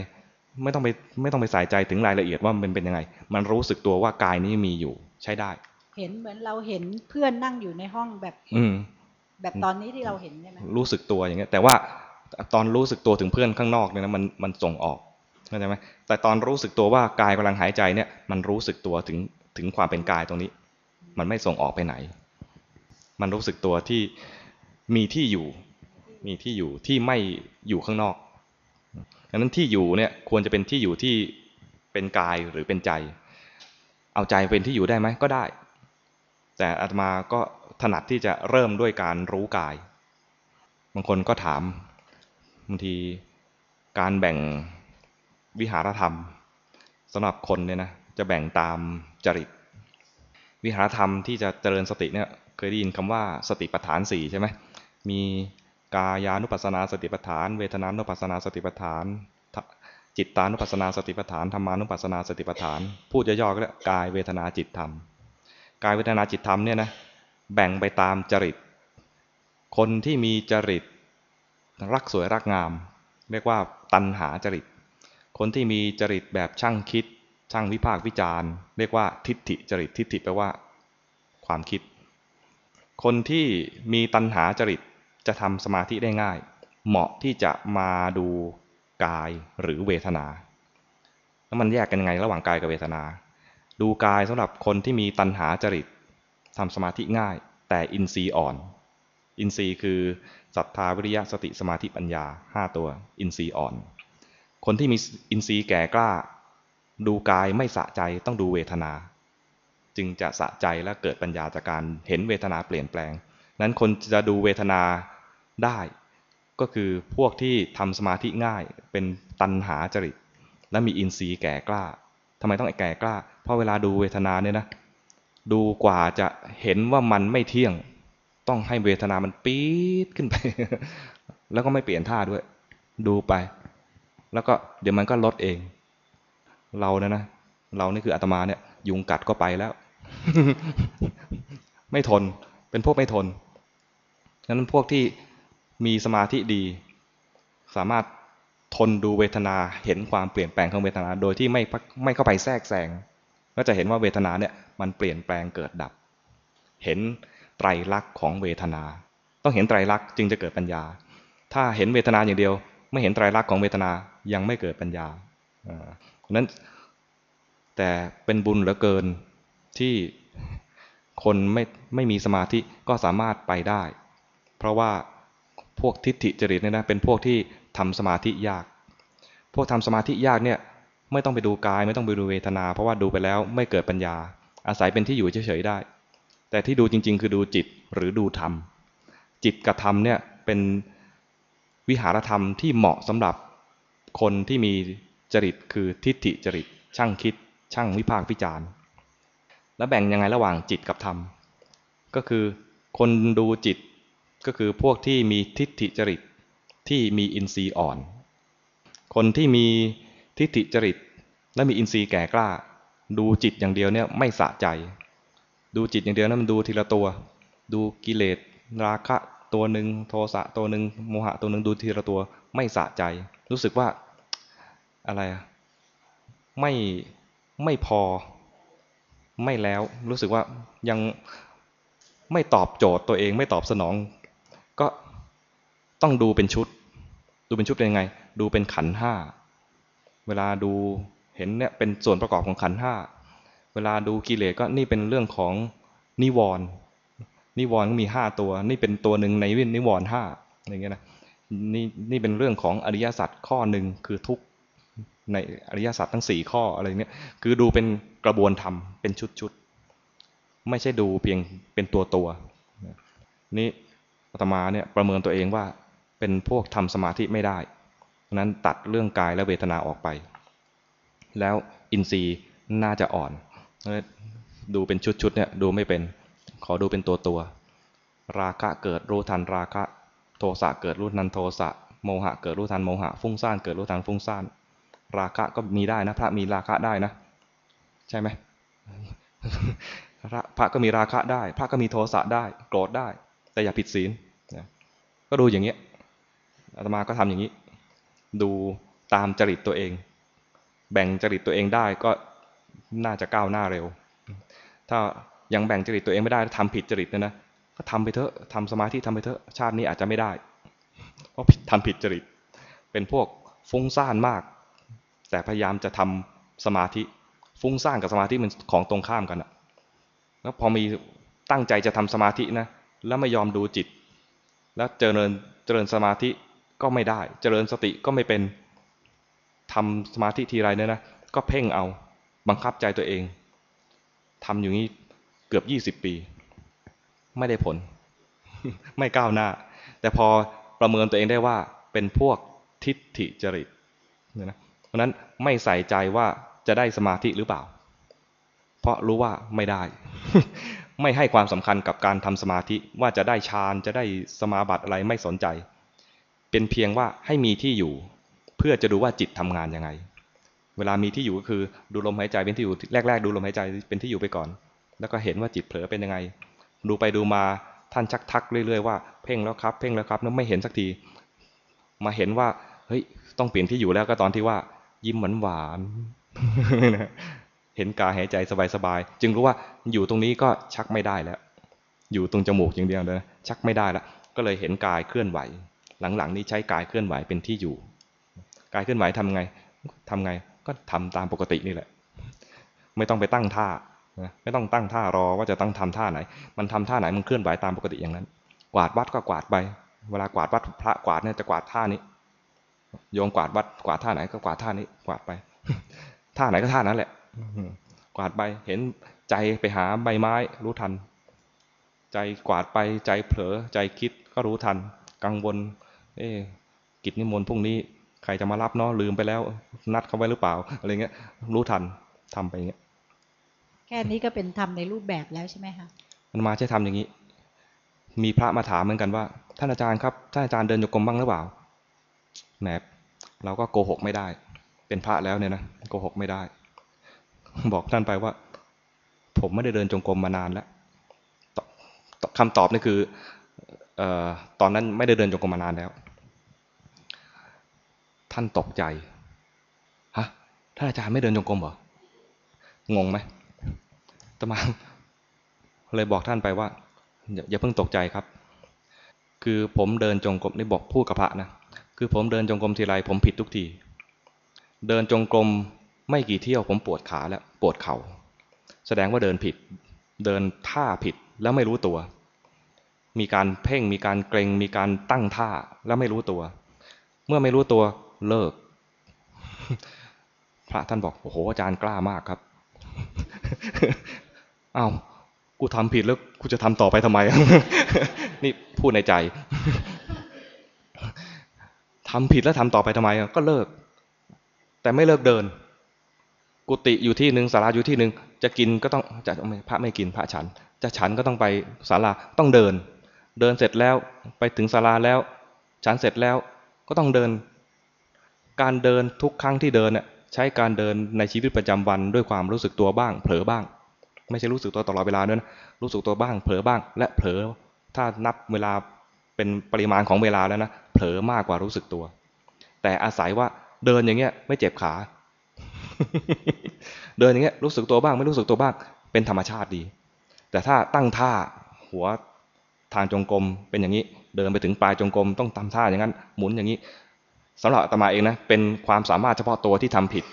ไม่ต้องไปไม่ต้องไปใส่ใจถึงรายละเอียดว่ามันเป็นยังไง มันรู้สึกตัวว่ากายนี้มีอยู่ใช้ได้ เห็นเหมือนเราเห็นเพื่อนนั่งอยู่ในห้องแบบ อืมแบบตอนนี้ที่เราเห็นใช่ไหมรู้สึกตัวอย่างเงี้ย แต่ว่าตอนรู้สึกตัวถึงเพื่อนข้างนอกเนี่ยนะมันมันส่งออกเข้าใจไหมแต่ตอนรู้สึกตัวว่ากายกำลังหายใจเนี่ย มันรู้สึกตัวถึง ถึงความเป็นกายตรงนี้ มันไม่ส่งออกไปไหน มันรู้สึกตัวที่มีที่อยู่ มีที่อยู่ที่ไม่อยู่ข้างนอกดังนั้นที่อยู่เนี่ยควรจะเป็นที่อยู่ที่เป็นกายหรือเป็นใจ เอาใจเป็นที่อยู่ได้ไหมก็ได้ แต่อาตมาก็ถนัดที่จะเริ่มด้วยการรู้กาย บางคนก็ถามบางทีการแบ่งวิหารธรรมสำหรับคนเนี่ยนะจะแบ่งตาม จริต วิหารธรรมที่จะเจริญสติเนี่ยเคยได้ยินคำว่าสติปัฏฐานสี่ใช่ไหมมีกายานุปัสสนาสติปัฏฐาน เวทนานุปัสสนาสติปัฏฐาน จิตตานุปัสสนาสติปัฏฐานธรรมานุปัสสนาสติปัฏฐาน พูดย่อๆก็ได้กายเวทนาจิตธรรม กายเวทนาจิตธรรมเนี่ยนะแบ่งไปตามจริต คนที่มีจริตรักสวยรักงาม เรียกว่าตัณหาจริต คนที่มีจริตแบบช่างคิด ช่างวิพากษ์วิจารณ์ เรียกว่าทิฏฐิจริตทิฏฐิแปลว่า ความคิด คนที่มีตัณหาจริตจะทำสมาธิได้ง่าย เหมาะที่จะมาดูกายหรือเวทนา แล้วมันแยกกันยังไงระหว่างกายกับเวทนา ดูกายสำหรับคนที่มีตัณหาจริตทำสมาธิง่าย แต่อินทรีย์อ่อน อินทรีย์คือศรัทธาวิริยะสติสมาธิปัญญาห้าตัว อินทรีย์อ่อน คนที่มีอินทรีย์แก่กล้า ดูกายไม่สะใจต้องดูเวทนา จึงจะสะใจและเกิดปัญญาจากการเห็นเวทนาเปลี่ยนแปลง นั้นคนจะดูเวทนาได้ ก็คือพวกที่ทำสมาธิง่ายเป็นตัณหาจริต และมีอินทรีย์แก่กล้าทำไมต้องแก่กล้า เพราะเวลาดูเวทนาเนี่ยนะดูกว่าจะเห็นว่ามันไม่เที่ยง ต้องให้เวทนามันปี๊ดขึ้นไป แล้วก็ไม่เปลี่ยนท่าด้วย ดูไป แล้วก็เดี๋ยวมันก็ลดเอง เราเนะนะเรานี่คืออาตมาเนี่ย ยุงกัดก็ไปแล้ว ไม่ทนเป็นพวกไม่ทนฉะนั้นพวกที่มีสมาธิดี สามารถทนดูเวทนาเห็นความเปลี่ยนแปลงของเวทนา โดยที่ไม่ไม่เข้าไปแทรกแซงก็จะเห็นว่าเวทนาเนี่ยมันเปลี่ยนแปลงเกิดดับ เห็นไตรลักษณ์ของเวทนา ต้องเห็นไตรลักษณ์จึงจะเกิดปัญญา ถ้าเห็นเวทนาอย่างเดียว ไม่เห็นไตรลักษณ์ของเวทนายังไม่เกิดปัญญา นั้นแต่เป็นบุญเหลือเกินที่คนไม่ไม่มีสมาธิก็สามารถไปได้ เพราะว่าพวกทิฏฐิจริตเนี่ยนะเป็นพวกที่ทำสมาธิยาก พวกทำสมาธิยากเนี่ยไม่ต้องไปดูกายไม่ต้องไปดูเวทนา เพราะว่าดูไปแล้วไม่เกิดปัญญา อาศัยเป็นที่อยู่เฉยๆได้ แต่ที่ดูจริง ๆ คือดูจิตหรือดูธรรม จิตกับธรรมเนี่ยเป็นวิหารธรรมที่เหมาะสำหรับคนที่มี จริตคือทิฏฐิจริต ช่างคิด ช่างวิพากษ์วิจารณ์ แล้วแบ่งยังไงระหว่างจิตกับธรรม ก็คือคนดูจิตก็คือพวกที่มีทิฏฐิจริตที่มีอินทรีย์อ่อน คนที่มีทิฏฐิจริต และมีอินทรีย์แก่กล้า ดูจิตอย่างเดียวเนี่ยไม่สะใจ ดูจิตอย่างเดียวนะมันดูทีละตัว ดูกิเลสราคะตัวหนึ่งโทสะตัวหนึ่งโมหะตัวหนึ่งดูทีละตัวไม่สะใจ รู้สึกว่า อะไรอะไม่ไม่พอ ไม่แล้วรู้สึกว่ายังไม่ตอบโจทย์ตัวเองไม่ตอบสนอง ก็ต้องดูเป็นชุด ดูเป็นชุดเป็นยังไง ดูเป็นขันห้าเวลาดูเห็นเนี่ยเป็นส่วนประกอบของขันห้าเวลาดูกิเลสก็นี่เป็นเรื่องของนิวรณ์นิวรณ์ก็มีห้าตัว นี่เป็นตัวหนึ่งในวินิวรณ์ห้าอย่างเงี้ยนะนี่นี่เป็นเรื่องของอริยสัจข้อหนึ่งคือทุก ในอริยสัจทั้งสี่ข้ออะไรเนี้ยคือดูเป็นกระบวนธรรมเป็นชุดๆไม่ใช่ดูเพียงเป็นตัวตัวนี่อาตมาเนี่ยประเมินตัวเองว่าเป็นพวกทำสมาธิไม่ได้นั้นตัดเรื่องกายและเวทนาออกไป แล้วอินทรีย์น่าจะอ่อนดูเป็นชุดๆเนี่ยดูไม่เป็นขอดูเป็นตัวตัวราคะเกิดรู้ทันราคะ โทสะเกิดรู้ทันโทสะโมหะเกิดรู้ทันโมหะฟุ้งซ่านเกิดรู้ทันฟุ้งซ่าน ราคะก็มีได้นะพระมีราคะได้นะ ใช่ไหมพระก็มีราคะได้ พระก็มีโทสะได้โกรธได้ แต่อย่าผิดศีลก็ดูอย่างเงี้ยอาตมาก็ทำอย่างนี้ ดูตามจริตตัวเอง แบ่งจริตตัวเองได้ก็น่าจะก้าวหน้าเร็ว ถ้ายังแบ่งจริตตัวเองไม่ได้ทำผิดจริตนะนะก็ทำไปเถอะทำสมาธิทำไปเถอะชาตินี้อาจจะไม่ได้เพราะผิดทำผิดจริต เป็นพวกฟุ้งซ่านมาก แต่พยายามจะทำสมาธิ ฟุ้งซ่านกับสมาธิมันของตรงข้ามกันอะแล้วพอมีตั้งใจจะทำสมาธินะแล้วไม่ยอมดูจิต แล้วเจริญเจริญสมาธิก็ไม่ได้ เจริญสติก็ไม่เป็นทำสมาธิทีไรเนี่ยนะก็เพ่งเอาบังคับใจตัวเองทำอยู่นี้เกือบยี่สิบปี ไม่ได้ผล ไม่ก้าวหน้า แต่พอประเมินตัวเองได้ว่าเป็นพวกทิฏฐิจริตนะเพ ราะนั้นไม่ใส่ใจว่าจะได้สมาธิหรือเปล่า เพราะรู้ว่าไม่ได้ ไม่ให้ความสำคัญกับการทำสมาธิว่าจะได้ฌานจะได้สมาบัติอะไรไม่สนใจ เป็นเพียงว่าให้มีที่อยู่ เพื่อจะดูว่าจิตทำงานยังไง เวลามีที่อยู่ก็คือดูลมหายใจเป็นที่อยู่แรก ๆ ดูลมหายใจเป็นที่อยู่ไปก่อน แล้วก็เห็นว่าจิตเผลอเป็นยังไง ดูไปดูมาท่านชักทักเรื่อยๆว่าเพ่งแล้วครับเพ่งแล้วครับแล้วไม่เห็นสักที มาเห็นว่าเฮ้ยต้องเปลี่ยนที่อยู่แล้วก็ตอนที่ว่า ยิ้มหวานหวานเห็นกายหายใจสบายๆจึงรู้ว่าอยู่ตรงนี้ก็ชักไม่ได้แล้ว อยู่ตรงจมูกอย่างเดียวเลยชักไม่ได้แล้วก็เลยเห็นกายเคลื่อนไหว หลังๆ นี้ใช้กายเคลื่อนไหวเป็นที่อยู่ กายเคลื่อนไหวทำไงทำไงก็ทำตามปกตินี่แหละ ไม่ต้องไปตั้งท่าไม่ต้องตั้งท่ารอว่าจะต้องทำท่าไหน มันทำท่าไหนมันเคลื่อนไหวตามปกติอย่างนั้น กวาดวัดก็กวาดไป เวลากวาดวัดพระกวาดเนี่ยจะกวาดท่านี้ โยมกวาดวัดกวาดท่าไหนก็กวาดท่านี้กวาดไป ท่าไหนก็ท่านั้นแหละกวาดไปเห็นใจไปหาใบไม้ รู้ทัน ใจกวาดไปใจเผลอใจคิดก็รู้ทัน กังวล เอ๊กิจนิมนต์พรุ่งนี้ ใครจะมารับเนาะลืมไปแล้ว นัดเขาไว้หรือเปล่าอะไรเงี้ย รู้ทันทำไปอย่างเงี้ยแค่นี้ก็เป็นทำในรูปแบบแล้วใช่ไหมคะมันมาใช้ทำอย่างนี้ มีพระมาถามเหมือนกันว่า ท่านอาจารย์ครับท่านอาจารย์เดินโยกรมบ้างหรือเปล่า แหมเราก็โกหกไม่ได้ เป็นพระแล้วเนี่ยนะโกหกไม่ได้ บอกท่านไปว่า ผมไม่ได้เดินจงกรมมานานแล้วคำตอบนี่คือออตอนนั้นไม่ได้เดินจงกรมมานานแล้ว ท่านตกใจฮะท่านอาจารย์ไม่เดินจงกรมเหรองงไหมตมาเลยบอกท่านไปว่าอย่าอย่าเพิ่งตกใจครับ คือผมเดินจงกรมนี่บอกพูดกับพระนะ คือผมเดินจงกรมทีไรผมผิดทุกที เดินจงกรมไม่กี่เที่ยวผมปวดขาแล้วปวดเขา่า แสดงว่าเดินผิด เดินท่าผิดแล้วไม่รู้ตัว มีการเพ่งมีการเกรงมีการตั้งท่าแล้วไม่รู้ตัว เมื่อไม่รู้ตัวเลิก พระท่านบอกโอ้โหอาจารย์กล้ามากครับอ้าวกูทำผิดแล้วกูจะทำต่อไปทำไม นี่พูดในใจ ทำผิดแล้วทำต่อไปทำไมก็เลิก แต่ไม่เลิกเดิน กุฏิอยู่ที่หนึ่งศาลาอยู่ที่หนึ่งจะกินก็ต้องจะพระไม่กินพระฉัน จะฉันก็ต้องไปศาลาต้องเดิน เดินเสร็จแล้วไปถึงศาลาแล้ว ฉันเสร็จแล้วก็ต้องเดิน การเดินทุกครั้งที่เดินน่ะใช้การเดินในชีวิตประจำวันด้วยความรู้สึกตัวบ้าง เผลอบ้าง ไม่ใช่รู้สึกตัวตลอดเวลาด้วยนะรู้สึกตัวบ้าง เผลอบ้าง และเผลอถ้านับเวลา เป็นปริมาณของเวลาแล้วนะ เผลอมากกว่ารู้สึกตัว แต่อาศัยว่าเดินอย่างเงี้ยไม่เจ็บขา เดินอย่างเงี้ยรู้สึกตัวบ้างไม่รู้สึกตัวบ้าง เป็นธรรมชาติดี แต่ถ้าตั้งท่าหัวทางจงกรมเป็นอย่างนี้ เดินไปถึงปลายจงกรมต้องทำท่าอย่างนั้น หมุนอย่างนี้สำหรับอาตมาเองนะเป็นความสามารถเฉพาะตัวที่ทำผิด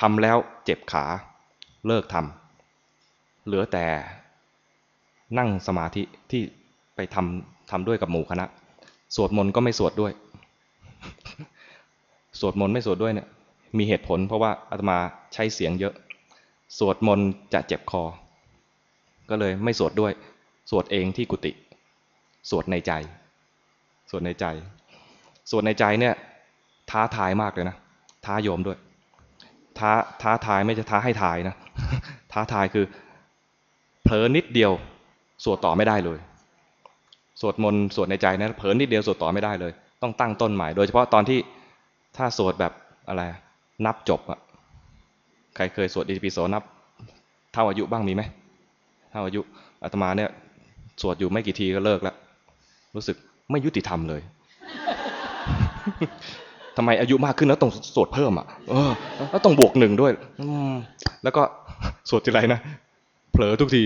ทำแล้วเจ็บขาเลิกทำเหลือแต่นั่งสมาธิที่ไปทำ ทำด้วยกับหมู่คณะ สวดมนต์ก็ไม่สวดด้วย สวดมนต์ไม่สวดด้วยเนี่ย มีเหตุผลเพราะว่าอาตมาใช้เสียงเยอะ สวดมนต์จะเจ็บคอ ก็เลยไม่สวดด้วย สวดเองที่กุฏิ สวดในใจ สวดในใจ สวดในใจเนี่ย ท้าทายมากเลยนะ ท้าโยมด้วย ท้าท้าทายไม่ใช่ท้าให้ทายนะ ท้าทายคือเผลอนิดเดียว สวดต่อไม่ได้เลย สวดมนต์สวดในใจนะเผลอนิดเดียวสวดต่อไม่ได้เลย ต้องตั้งต้นใหม่ โดยเฉพาะตอนที่ถ้าสวดแบบอะไรนับจบอะใครเคยสวดอิติปิโสนับ เท่าอายุบ้างมีไหมเท่าอายุอาตมาเนี่ยสวดอยู่ไม่กี่ทีก็เลิกแล้วรู้สึกไม่ยุติธรรมเลยทำไมอายุมากขึ้นแล้วต้องสวดเพิ่มอะเออแล้วต้องบวกหนึ่งด้วยอืแล้วก็สวดทีไรนะเผลอทุกที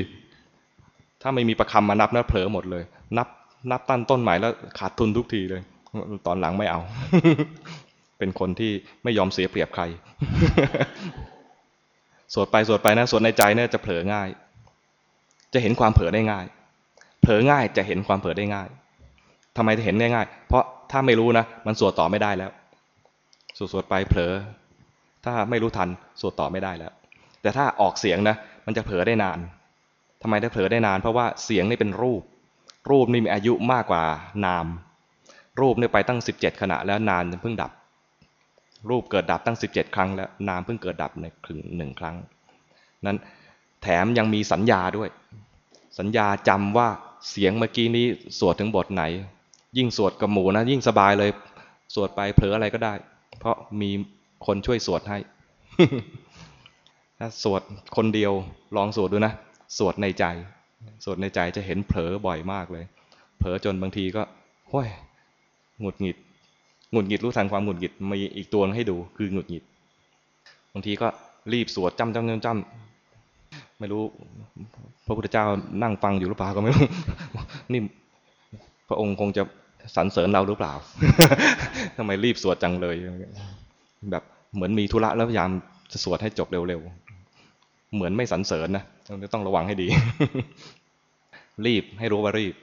ถ้าไม่มีประคำมานับนะเผลอหมดเลย นับ นับตั้นต้นใหม่แล้วขาดทุนทุกทีเลย ตอนหลังไม่เอา เป็นคนที่ไม่ยอมเสียเปรียบใคร สวดไปสวดไปนะสวดในใจเนี่ยจะเผลอง่าย จะเห็นความเผลอได้ง่าย เผลอง่ายจะเห็นความเผลอได้ง่ายทำไมจะเห็นได้ง่าย เพราะถ้าไม่รู้นะ มันสวดต่อไม่ได้แล้ว สวดสวดไปเผลอ ถ้าไม่รู้ทันสวดต่อไม่ได้แล้ว แต่ถ้าออกเสียงนะ มันจะเผลอได้นานทำไมได้เผลอได้นาน เพราะว่าเสียงนี่เป็นรูป รูปนี่มีอายุมากกว่านาม รูปนี่ไปตั้งสิบเจ็ดขณะแล้วนานเพิ่งดับ รูปเกิดดับตั้งสิบเจ็ดครั้ง แล้วนามเพิ่งเกิดดับในครึ่งหนึ่งครั้ง นั้นแถมยังมีสัญญาด้วย สัญญาจำว่าเสียงเมื่อกี้นี้สวดถึงบทไหน ยิ่งสวดกับหมูนะยิ่งสบายเลย สวดไปเผลออะไรก็ได้ เพราะมีคนช่วยสวดให้ถ้าสวดคนเดียวลองสวดดูนะ สวดในใจ สวดในใจจะเห็นเผลอบ่อยมากเลย เผลอจนบางทีก็ห้ยหงุดหงิดหงุดหงิดรู้ทันความหงุดหงิดมีอีกตัวให้ดูคือหงุดหงิด บางทีก็รีบสวดจำจำจำจำไม่รู้พระพุทธเจ้านั่งฟังอยู่หรือเปล่าก็ไม่รู้นี่พระองค์คงจะสรรเสริญเราหรือเปล่าทำไมรีบสวดจังเลย แบบเหมือนมีธุระแล้วพยายามจะสวดให้จบเร็วๆ เหมือนไม่สรรเสริญนะต้องระวังให้ดี รีบให้รู้ว่ารีบ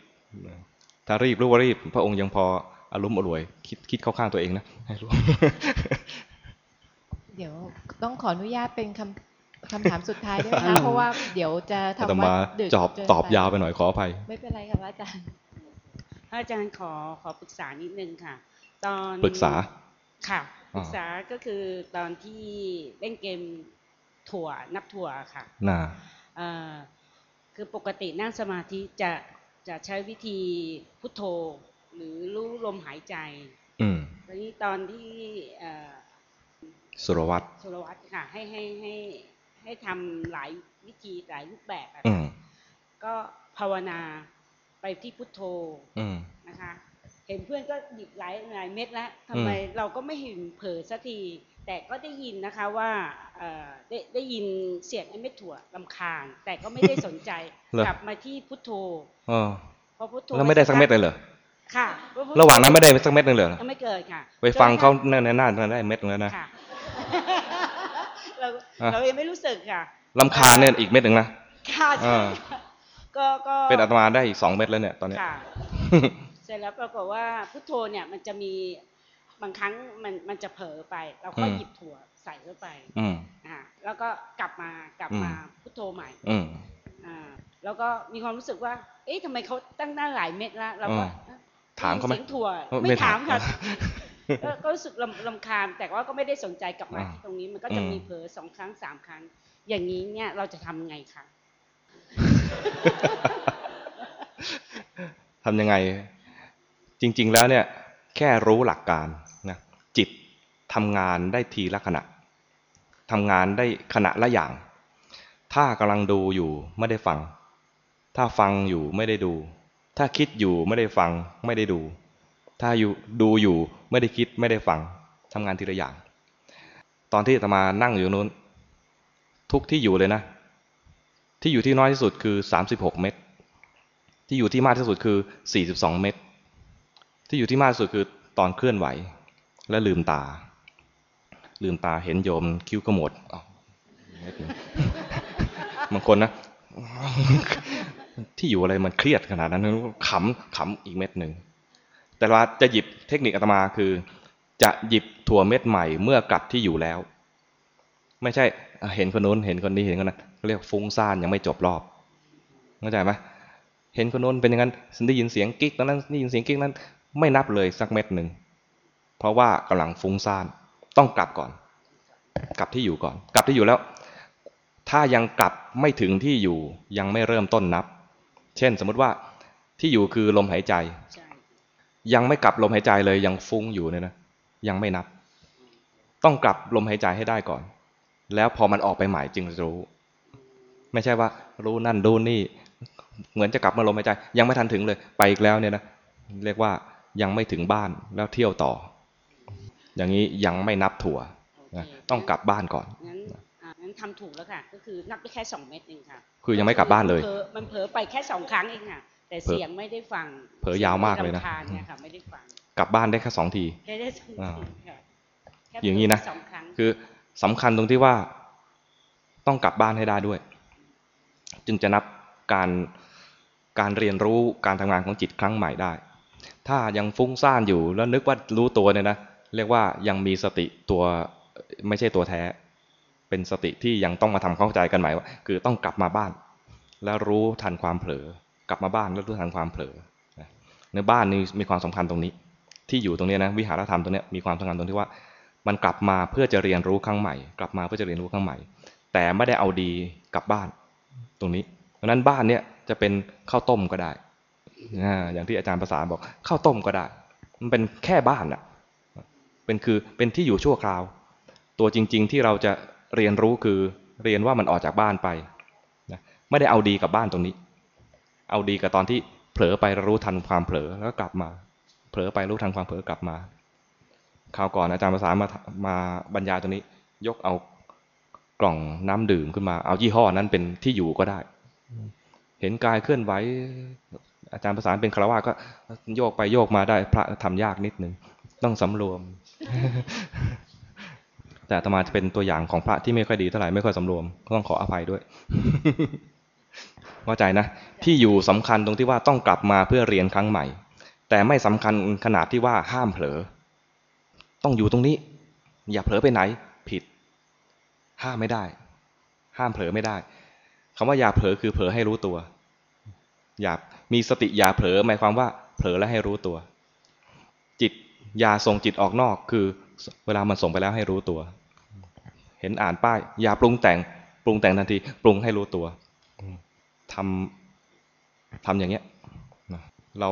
ถ้ารีบรู้ว่ารีบ พระองค์ยังพออารมณ์อรวย คิดคิดเข้าข้างตัวเองนะให้รู้เดี๋ยวต้องขออนุญาตเป็นคำคำถามสุดท้ายด้วยนะคะเพราะว่าเดี๋ยวจะอาตทำวัมาดดึกจอบเกินตอบไปยาวไปหน่อยขออภัย ไม่เป็นไรค่ะพระอาจารย์พระอาจารย์ขอขอปรึกษานิดนึงค่ะ ตอนปรึกษาค่ะอ่าปรึกษาก็คือตอนที่เล่นเกม ถั่วนับถั่วค่ะน่าเอ่อคือปกตินั่งสมาธิจะจะใช้วิธีพุทโธ หรือรู้ลมหายใจ อืมตอนนี้ตอนที่เอ่อสุรวัตรสุรวัตรค่ะ ให้ให้ให้ให้ทำหลายวิธีหลายรูปแบบอะอืค่ะมก็ภาวนาไปที่พุทโธอืมนะคะ เห็นเพื่อนก็หยิบหลายหลายเม็ดแล้วอืทำมไมเราก็ไม่เห็นเผลอสักที แต่ก็ได้ยินนะคะว่าเอ่อได้ได้ยินเสียงไอ้เม็ดถั่วลำคาญ แต่ก็ไม่ได้สนใจเหรอกลับมาที่พุทโธเออพอพุทโธแล้วไม่ได้สักเม็ดเลยเหรอค่ะพอพุทโธระหว่างนั้นไม่ได้สักเม็ดหนึงเลยเหรอยังไม่เกิดค่ะ ไปฟังเขาในในหน้าได้เม็ดหนึงแล้วนะค่ะเราอะเรายังไม่รู้สึกค่ะลำคาญเนี่ยอีกเม็ดหนึ่งนะค่ะใช่อ่าก็ก็เป็นอาตมาได้อีกสองเม็ดแล้วเนี่ยตอนเนี้ยค่ะเสร็จแล้วปรากฏว่าพุทโธเนี่ยมันจะมี บางครั้งมันมันจะเผลอไป เราก็อืมหยิบถั่วใส่เข้าไปอืมอ่าแล้วก็กลับมากลับมาอืมพุทโธใหม่อืมอ่าแล้วก็มีความรู้สึกว่า เอ๊ะทำไมเขาตั้งหน้าหลายเม็ดแล้วเราก็อ่าถามเขาไหมด้ยินสียงถั่วเออไม่ไม่ถามถามค่ะก็ก็รู้สึกลำลำคาญ แต่ว่าก็ไม่ได้สนใจกลับมาอ่าที่ตรงนี้มันก็จะอืมมีเผลอสองครั้งสามครั้ง อย่างนี้เนี่ยเราจะทำไงคะทำยังไง จริง ๆ แล้วเนี่ย แค่รู้หลักการนะ จิตทำงานได้ทีละขณะทำงานได้ขณะละอย่าง ถ้ากำลังดูอยู่ไม่ได้ฟัง ถ้าฟังอยู่ไม่ได้ดู ถ้าคิดอยู่ไม่ได้ฟังไม่ได้ดู ถ้าอยู่ดูอยู่ไม่ได้คิดไม่ได้ฟังทำงานทีละอย่าง ตอนที่ตมานั่งอยู่นู้น ทุกที่อยู่เลยนะ ที่อยู่ที่น้อยที่สุดคือ 36 เมตรที่อยู่ที่มากที่สุดคือ 42 เมตรที่อยู่ที่มากที่สุดคือตอนเคลื่อนไหว และลืมตา ลืมตาเห็นโยมคิ้วขมวดอ้าวเม็ดหนึ่งบางคนนะที่อยู่อะไรมันเครียดขนาดนั้นขำขำอีกเม็ดหนึ่งแต่ว่าจะหยิบเทคนิคอาตมาคือ จะหยิบถั่วเม็ดใหม่เมื่อกลับที่อยู่แล้ว ไม่ใช่เห็นคนนู้นเห็นคนนี้เห็นคนนั้นเรียกฟุ้งซ่านยังไม่จบรอบเข้าใจไหมเห็นคนนู้นเป็นอย่างนั้นได้ยินเสียงกิ๊กตอนนั้นได้ยินเสียงกิ๊กนั้น ไม่นับเลยสักเม็ดหนึ่ง เพราะว่ากำลังฟุ้งซ่านต้องกลับก่อน กลับที่อยู่ก่อน กลับที่อยู่แล้ว ถ้ายังกลับไม่ถึงที่อยู่ยังไม่เริ่มต้นนับ เช่น สมมุติว่าที่อยู่คือลมหายใจ ยังไม่กลับลมหายใจเลยยังฟุ้งอยู่เนี่ยนะยังไม่นับ ต้องกลับลมหายใจให้ได้ก่อน แล้วพอมันออกไปหม่จึงรู้ ไม่ใช่ว่า รู้นั่นรู้นี่ เหมือนจะกลับมาลมหายใจ ยังไม่ทันถึงเลย ไปอีกแล้วเนี่ยนะเรียกว่ายังไม่ถึงบ้านแล้วเที่ยวต่อ อย่างนี้ยังไม่นับถั่วโอเคนะต้องกลับบ้านก่อนงั้นอ่างั้นทำถูกแล้วค่ะ ก็คือนับได้แค่สองเม็ดเองค่ะ คือยังไม่กลับบ้านเลยผอมันเผลอไปแค่สองครั้งเองค่ะ แต่เสียงไม่ได้ฟัง เผลอยาวมากเลยนะสีงรำคาญเนี่ยค่ะไม่ได้ฟัง กลับบ้านได้แค่สองทีแค่ได้สองอ่าทีค่ะแค่อย่างนี้นะเผลไปสองครั้งคือสำคัญตรงที่ว่าต้องกลับบ้านให้ได้ด้วย จึงจะนับการการเรียนรู้การทำงานของจิตครั้งใหม่ได้ ถ้ายังฟุ้งซ่านอยู่แล้วนึกว่ารู้ตัวเนี่ยนะ เรียกว่ายังมีสติตัวไม่ใช่ตัวแท้ เป็นสติที่ยังต้องมาทำเข้าใจกันใหม่ว่า คือต้องกลับมาบ้าน แล้วรู้ทันความเผลอกลับมาบ้านแล้วรู้ทันความเผลอนะในบ้านนี่มีความสำคัญตรงนี้ ที่อยู่ตรงนี้นะวิหารธรรมตรงนี้มีความสำคัญตรงที่ว่า มันกลับมาเพื่อจะเรียนรู้ครั้งใหม่ กลับมาเพื่อจะเรียนรู้ครั้งใหม่ แต่ไม่ได้เอาดีกลับบ้านตรงนี้เพราะนั้นบ้านเนี่ยจะเป็นข้าวต้มก็ได้อ่าอย่างที่อาจารย์ภาษาบอกข้าวต้มก็ได้ มันเป็นแค่บ้านอะ เป็นคือเป็นที่อยู่ชั่วคราว ตัวจริง ๆ ที่เราจะเรียนรู้คือเรียนว่ามันออกจากบ้านไปนะไม่ได้เอาดีกับบ้านตรงนี้ เอาดีกับตอนที่เผลอไปรู้ทันความเผลอแล้วก็กลับมา เผลอไปรู้ทันความเผลอกลับมาคราวก่อนอาจารย์ภาษามามาบรรยายตรงนี้ ยกเอากล่องน้ำดื่มขึ้นมา เอายี่ห้อนั้นเป็นที่อยู่ก็ได้ เห็นกายเคลื่อนไหวอาจารย์ภาษาเป็นคารวะก็โยกไปโยกมาได้พระทำยากนิดนึงต้องสำรวม แต่อาตมาจะเป็นตัวอย่างของพระที่ไม่ค่อยดีเท่าไหร่ไม่ค่อยสำรวมก็ต้องขออภัยด้วยเข้าใจนะ ที่อยู่สำคัญตรงที่ว่าต้องกลับมาเพื่อเรียนครั้งใหม่ แต่ไม่สำคัญขนาดที่ว่าห้ามเผลอ ต้องอยู่ตรงนี้ อย่าเผลอไปไหน ผิด ห้ามไม่ได้ ห้ามเผลอไม่ได้คำว่าอย่าเผลอคือเผลอให้รู้ตัว อย่ามีสติอย่าเผลอหมายความว่า เผลอแล้วให้รู้ตัว จิต ยาส่งจิตออกนอก คือ เวลามันส่งไปแล้วให้รู้ตัว เห็นอ่านป้ายยาปรุงแต่ง ปรุงแต่งทันที ปรุงให้รู้ตัวทำทำอย่างเงี้ยเรา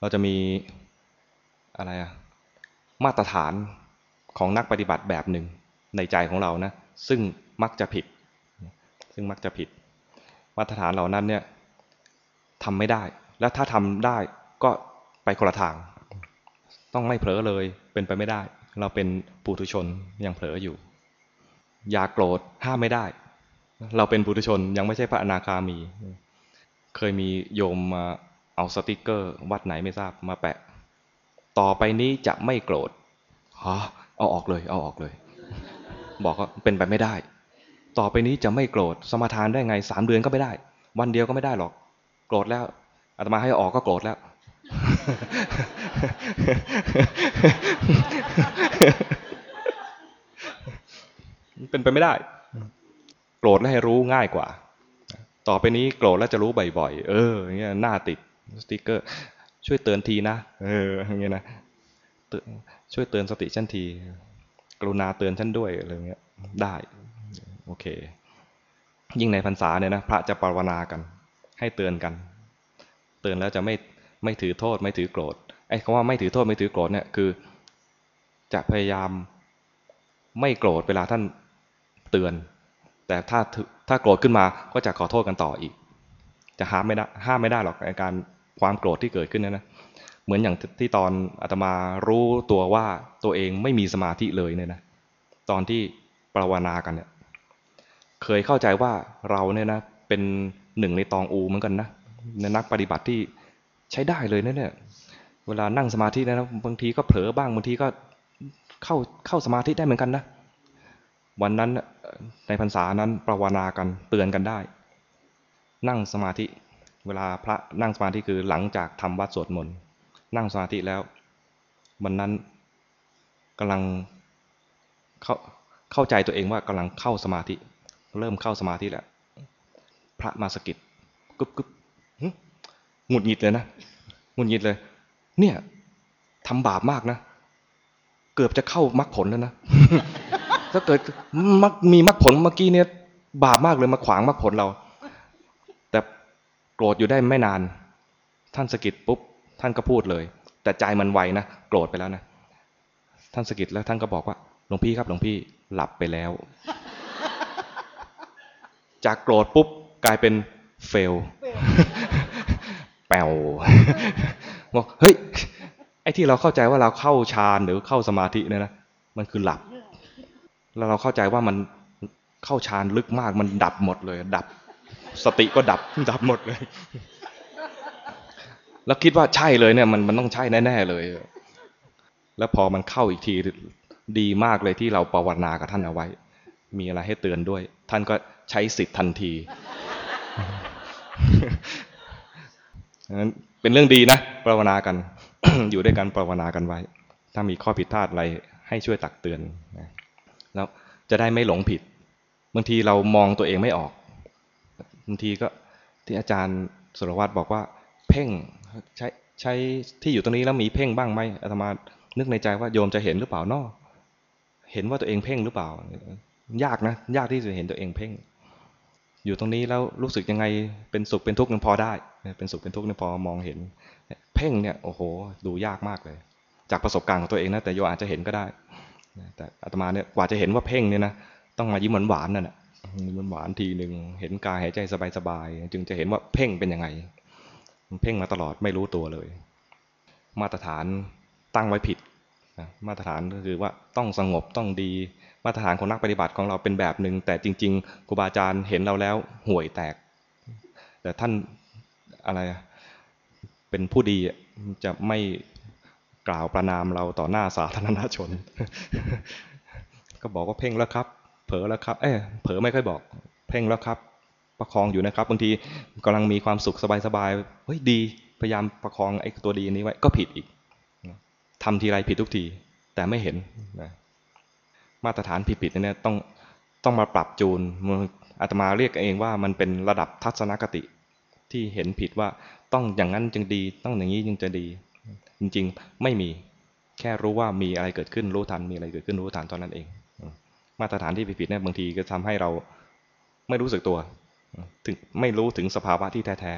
เราจะมีอะไรอะมาตรฐานของนักปฏิบัติแบบหนึ่งในใจของเรานะ ซึ่งมักจะผิด ซึ่งมักจะผิด มาตรฐานเหล่านั้นเนี่ยทำไม่ได้ และถ้าทำได้ก็ไปคนละทาง ต้องไม่เผลอเลย เป็นไปไม่ได้ เราเป็นปุถุชนยังเผลออยู่ อย่าโกรธห้ามไม่ได้ เราเป็นปุถุชนยังไม่ใช่พระอนาคามี เคยมีโยมมาเอาสติกเกอร์ วัดไหนไม่ทราบมาแปะ ต่อไปนี้จะไม่โกรธฮะเอาออกเลย เอาออกเลย บอกว่าเป็นไปไม่ได้ ต่อไปนี้จะไม่โกรธสมาทานได้ไงสามเดือนก็ไม่ได้ วันเดียวก็ไม่ได้หรอก โกรธแล้วอาตมาให้ออกก็โกรธแล้ว เป็นไปไม่ได้ โกรธแล้วให้รู้ง่ายกว่า ต่อไปนี้โกรธแล้วจะรู้บ่อยๆ เอออย่างเงี้ยหน้าติดสติกเกอร์ ช่วยเตือนทีนะ เอออย่างเงี้ยนะช่วยเตือนสติฉันที กรุณาเตือนฉันด้วยอะไรเงี้ย ได้ โอเค ยิ่งในพรรษาเนี่ยนะพระจะปรารนากัน ให้เตือนกัน เตือนแล้วจะไม่ ไม่ถือโทษไม่ถือโกรธไอ้คำว่าไม่ถือโทษไม่ถือโกรธเนี่ยคือ จะพยายามไม่โกรธเวลาท่านเตือน แต่ถ้าถือถ้าโกรธขึ้นมาก็จะขอโทษกันต่ออีก จะห้ามไม่ได้ห้ามไม่ได้หรอกในการความโกรธที่เกิดขึ้นเนยนะเหมือนอย่างที่ตอนอาตมารู้ตัวว่าตัวเองไม่มีสมาธิเลยเนี่ยนะตอนที่ปราวนากันเนี่ยเคยเข้าใจว่าเราเนี่ยนะเป็นหนึ่งในตองอูเหมือนกันนะในนักปฏิบัติที่ ใช้ได้เลยนะเนี่ย เวลานั่งสมาธินะครับบางทีก็เผลอบ้างบางทีก็เข้าเข้าสมาธิได้เหมือนกันนะ วันนั้นในพรรษานั้นปราวนากันเตือนกันได้ นั่งสมาธิ เวลาพระนั่งสมาธิคือหลังจากทำวัดสวดมนต์นั่งสมาธิแล้ว วันนั้นกำลังเข้าเข้าใจตัวเองว่ากำลังเข้าสมาธิ เริ่มเข้าสมาธิแล้วพระมาสกิดกึบกึบ หงุดหงิดเลยนะหงุดหงิดเลย เนี่ยทำบาปมากนะเกือบจะเข้ามรรคผลแล้วนะถ้าเกิดมักมีมรรคผลเมื่อกี้เนี่ย บาปมากเลยมาขวางมรรคผลเรา แต่โกรธอยู่ได้ไม่นาน ท่านสกิดปุ๊บ ท่านก็พูดเลย แต่ใจมันไวนะโกรธไปแล้วนะท่านสกิดแล้วท่านก็บอกว่าหลวงพี่ครับหลวงพี่หลับไปแล้ว จากโกรธปุ๊บกลายเป็นเฟล ปวบอกเฮ้ยไอ้ที่เราเข้าใจว่าเราเข้าฌานหรือเข้าสมาธิเนี่ยนะมันคือหลับ แล้วเราเข้าใจว่ามันเข้าฌานลึกมากมันดับหมดเลย ดับ สติก็ดับดับหมดเลย แล้วคิดว่าใช่เลยเนี่ยมันมันต้องใช่แน่ๆเลย แล้วพอมันเข้าอีกทีดีมากเลยที่เราภาวนากับท่านเอาไว้ มีอะไรให้เตือนด้วย ท่านก็ใช้สิทธิ์ทันที นั้นเป็นเรื่องดีนะภาวนากันอยู่ด้วยกันภาวนากันไว้ ถ้ามีข้อผิดพลาดอะไรให้ช่วยตักเตือนนะแล้วจะได้ไม่หลงผิด บางทีเรามองตัวเองไม่ออกบางทีก็ที่อาจารย์สุรวัตรบอกว่า เพ่งใช้ใช้ที่อยู่ตรงนี้แล้วมีเพ่งบ้างไหมอาตมานึกในใจว่าโยมจะเห็นหรือเปล่านอเห็นว่าตัวเองเพ่งหรือเปล่า ยากนะ ยากที่จะเห็นตัวเองเพ่ง อยู่ตรงนี้แล้วรู้สึกยังไงเป็นสุขเป็นทุกข์ยังพอได้ เป็นสุขเป็นทุกข์ยังพอมองเห็น เพ่งเนี่ยโอ้โห ดูยากมากเลย จากประสบการณ์ของตัวเองนะแต่โยอาจจะเห็นก็ได้แต่อาตมาเนี่ยกว่าจะเห็นว่าเพ่งเนี่ยนะต้องมายิ้มหวานๆนั่นแหละยิ้มหวานทีหนึ่งเห็นกายหายใจสบายๆจึงจะเห็นว่าเพ่งเป็นยังไงเพ่งมาตลอดไม่รู้ตัวเลย มาตรฐานตั้งไว้ผิด มาตรฐานก็คือว่าต้องสงบต้องดี มาตรฐานของนักปฏิบัติของเราเป็นแบบหนึ่งแต่จริง ๆครูบาอาจารย์เห็นเราแล้วห่วยแตก แต่ท่านอะไรเป็นผู้ดีจะไม่กล่าวประนามเราต่อหน้าสาธารณชน ก็บอกว่าเพ่งแล้วครับ เผลอแล้วครับ เออเผลอไม่ค่อยบอก เพ่งแล้วครับ ประคองอยู่นะครับบางทีกำลังมีความสุขสบายๆเฮ้ยดีพยายามประคองไอ้ตัวดีนี้ไว้ก็ผิดอีก ทำทีไรผิดทุกที แต่ไม่เห็นนะมาตรฐานผิดๆเนี่ยต้องต้องมาปรับจูนอาตมาเรียกเองว่ามันเป็นระดับทัศนคติที่เห็นผิดว่าต้องอย่างนั้นจึงดี ต้องอย่างนี้จึงจะดี จริงๆไม่มีแค่รู้ว่ามีอะไรเกิดขึ้นรู้ทันมีอะไรเกิดขึ้นรู้ทันตอนนั้นเอง มาตรฐานที่ผิดๆเนี่ยบางทีก็ทำให้เราไม่รู้สึกตัวถึงไม่รู้ถึงสภาวะที่แท้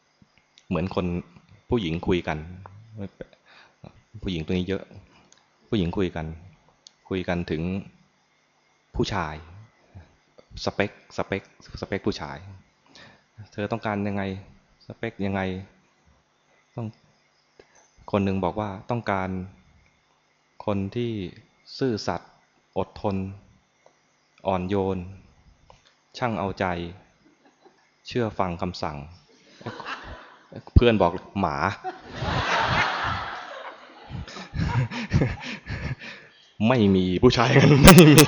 ๆเหมือนคนผู้หญิงคุยกัน ผู้หญิงตัวนี้เยอะ ผู้หญิงคุยกัน คุยกันถึงผู้ชาย สเปคสเปคสเปคผู้ชาย เธอต้องการยังไงสเปคยังไงต้องคนหนึ่งบอกว่าต้องการคนที่ซื่อสัตย์อดทน อ่อนโยน ช่างเอาใจ เชื่อฟังคำสั่ง เพื่อนบอกหมา ไม่มีผู้ชายกันไม่มี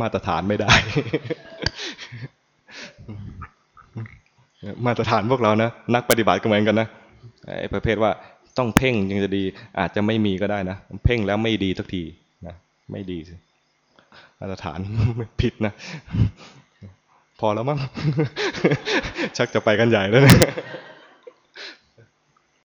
มาตรฐานไม่ได้ มาตรฐานพวกเรานะนักปฏิบัติก็เหมือนกันนะไอ้ประเภทว่าต้องเพ่งจึงจะดี อาจจะไม่มีก็ได้นะเพ่งแล้วไม่ดีสักทีนะไม่ดีสิมาตรฐานผิดนะ พอแล้วมั้งชักจะไปกันใหญ่แล้วนะ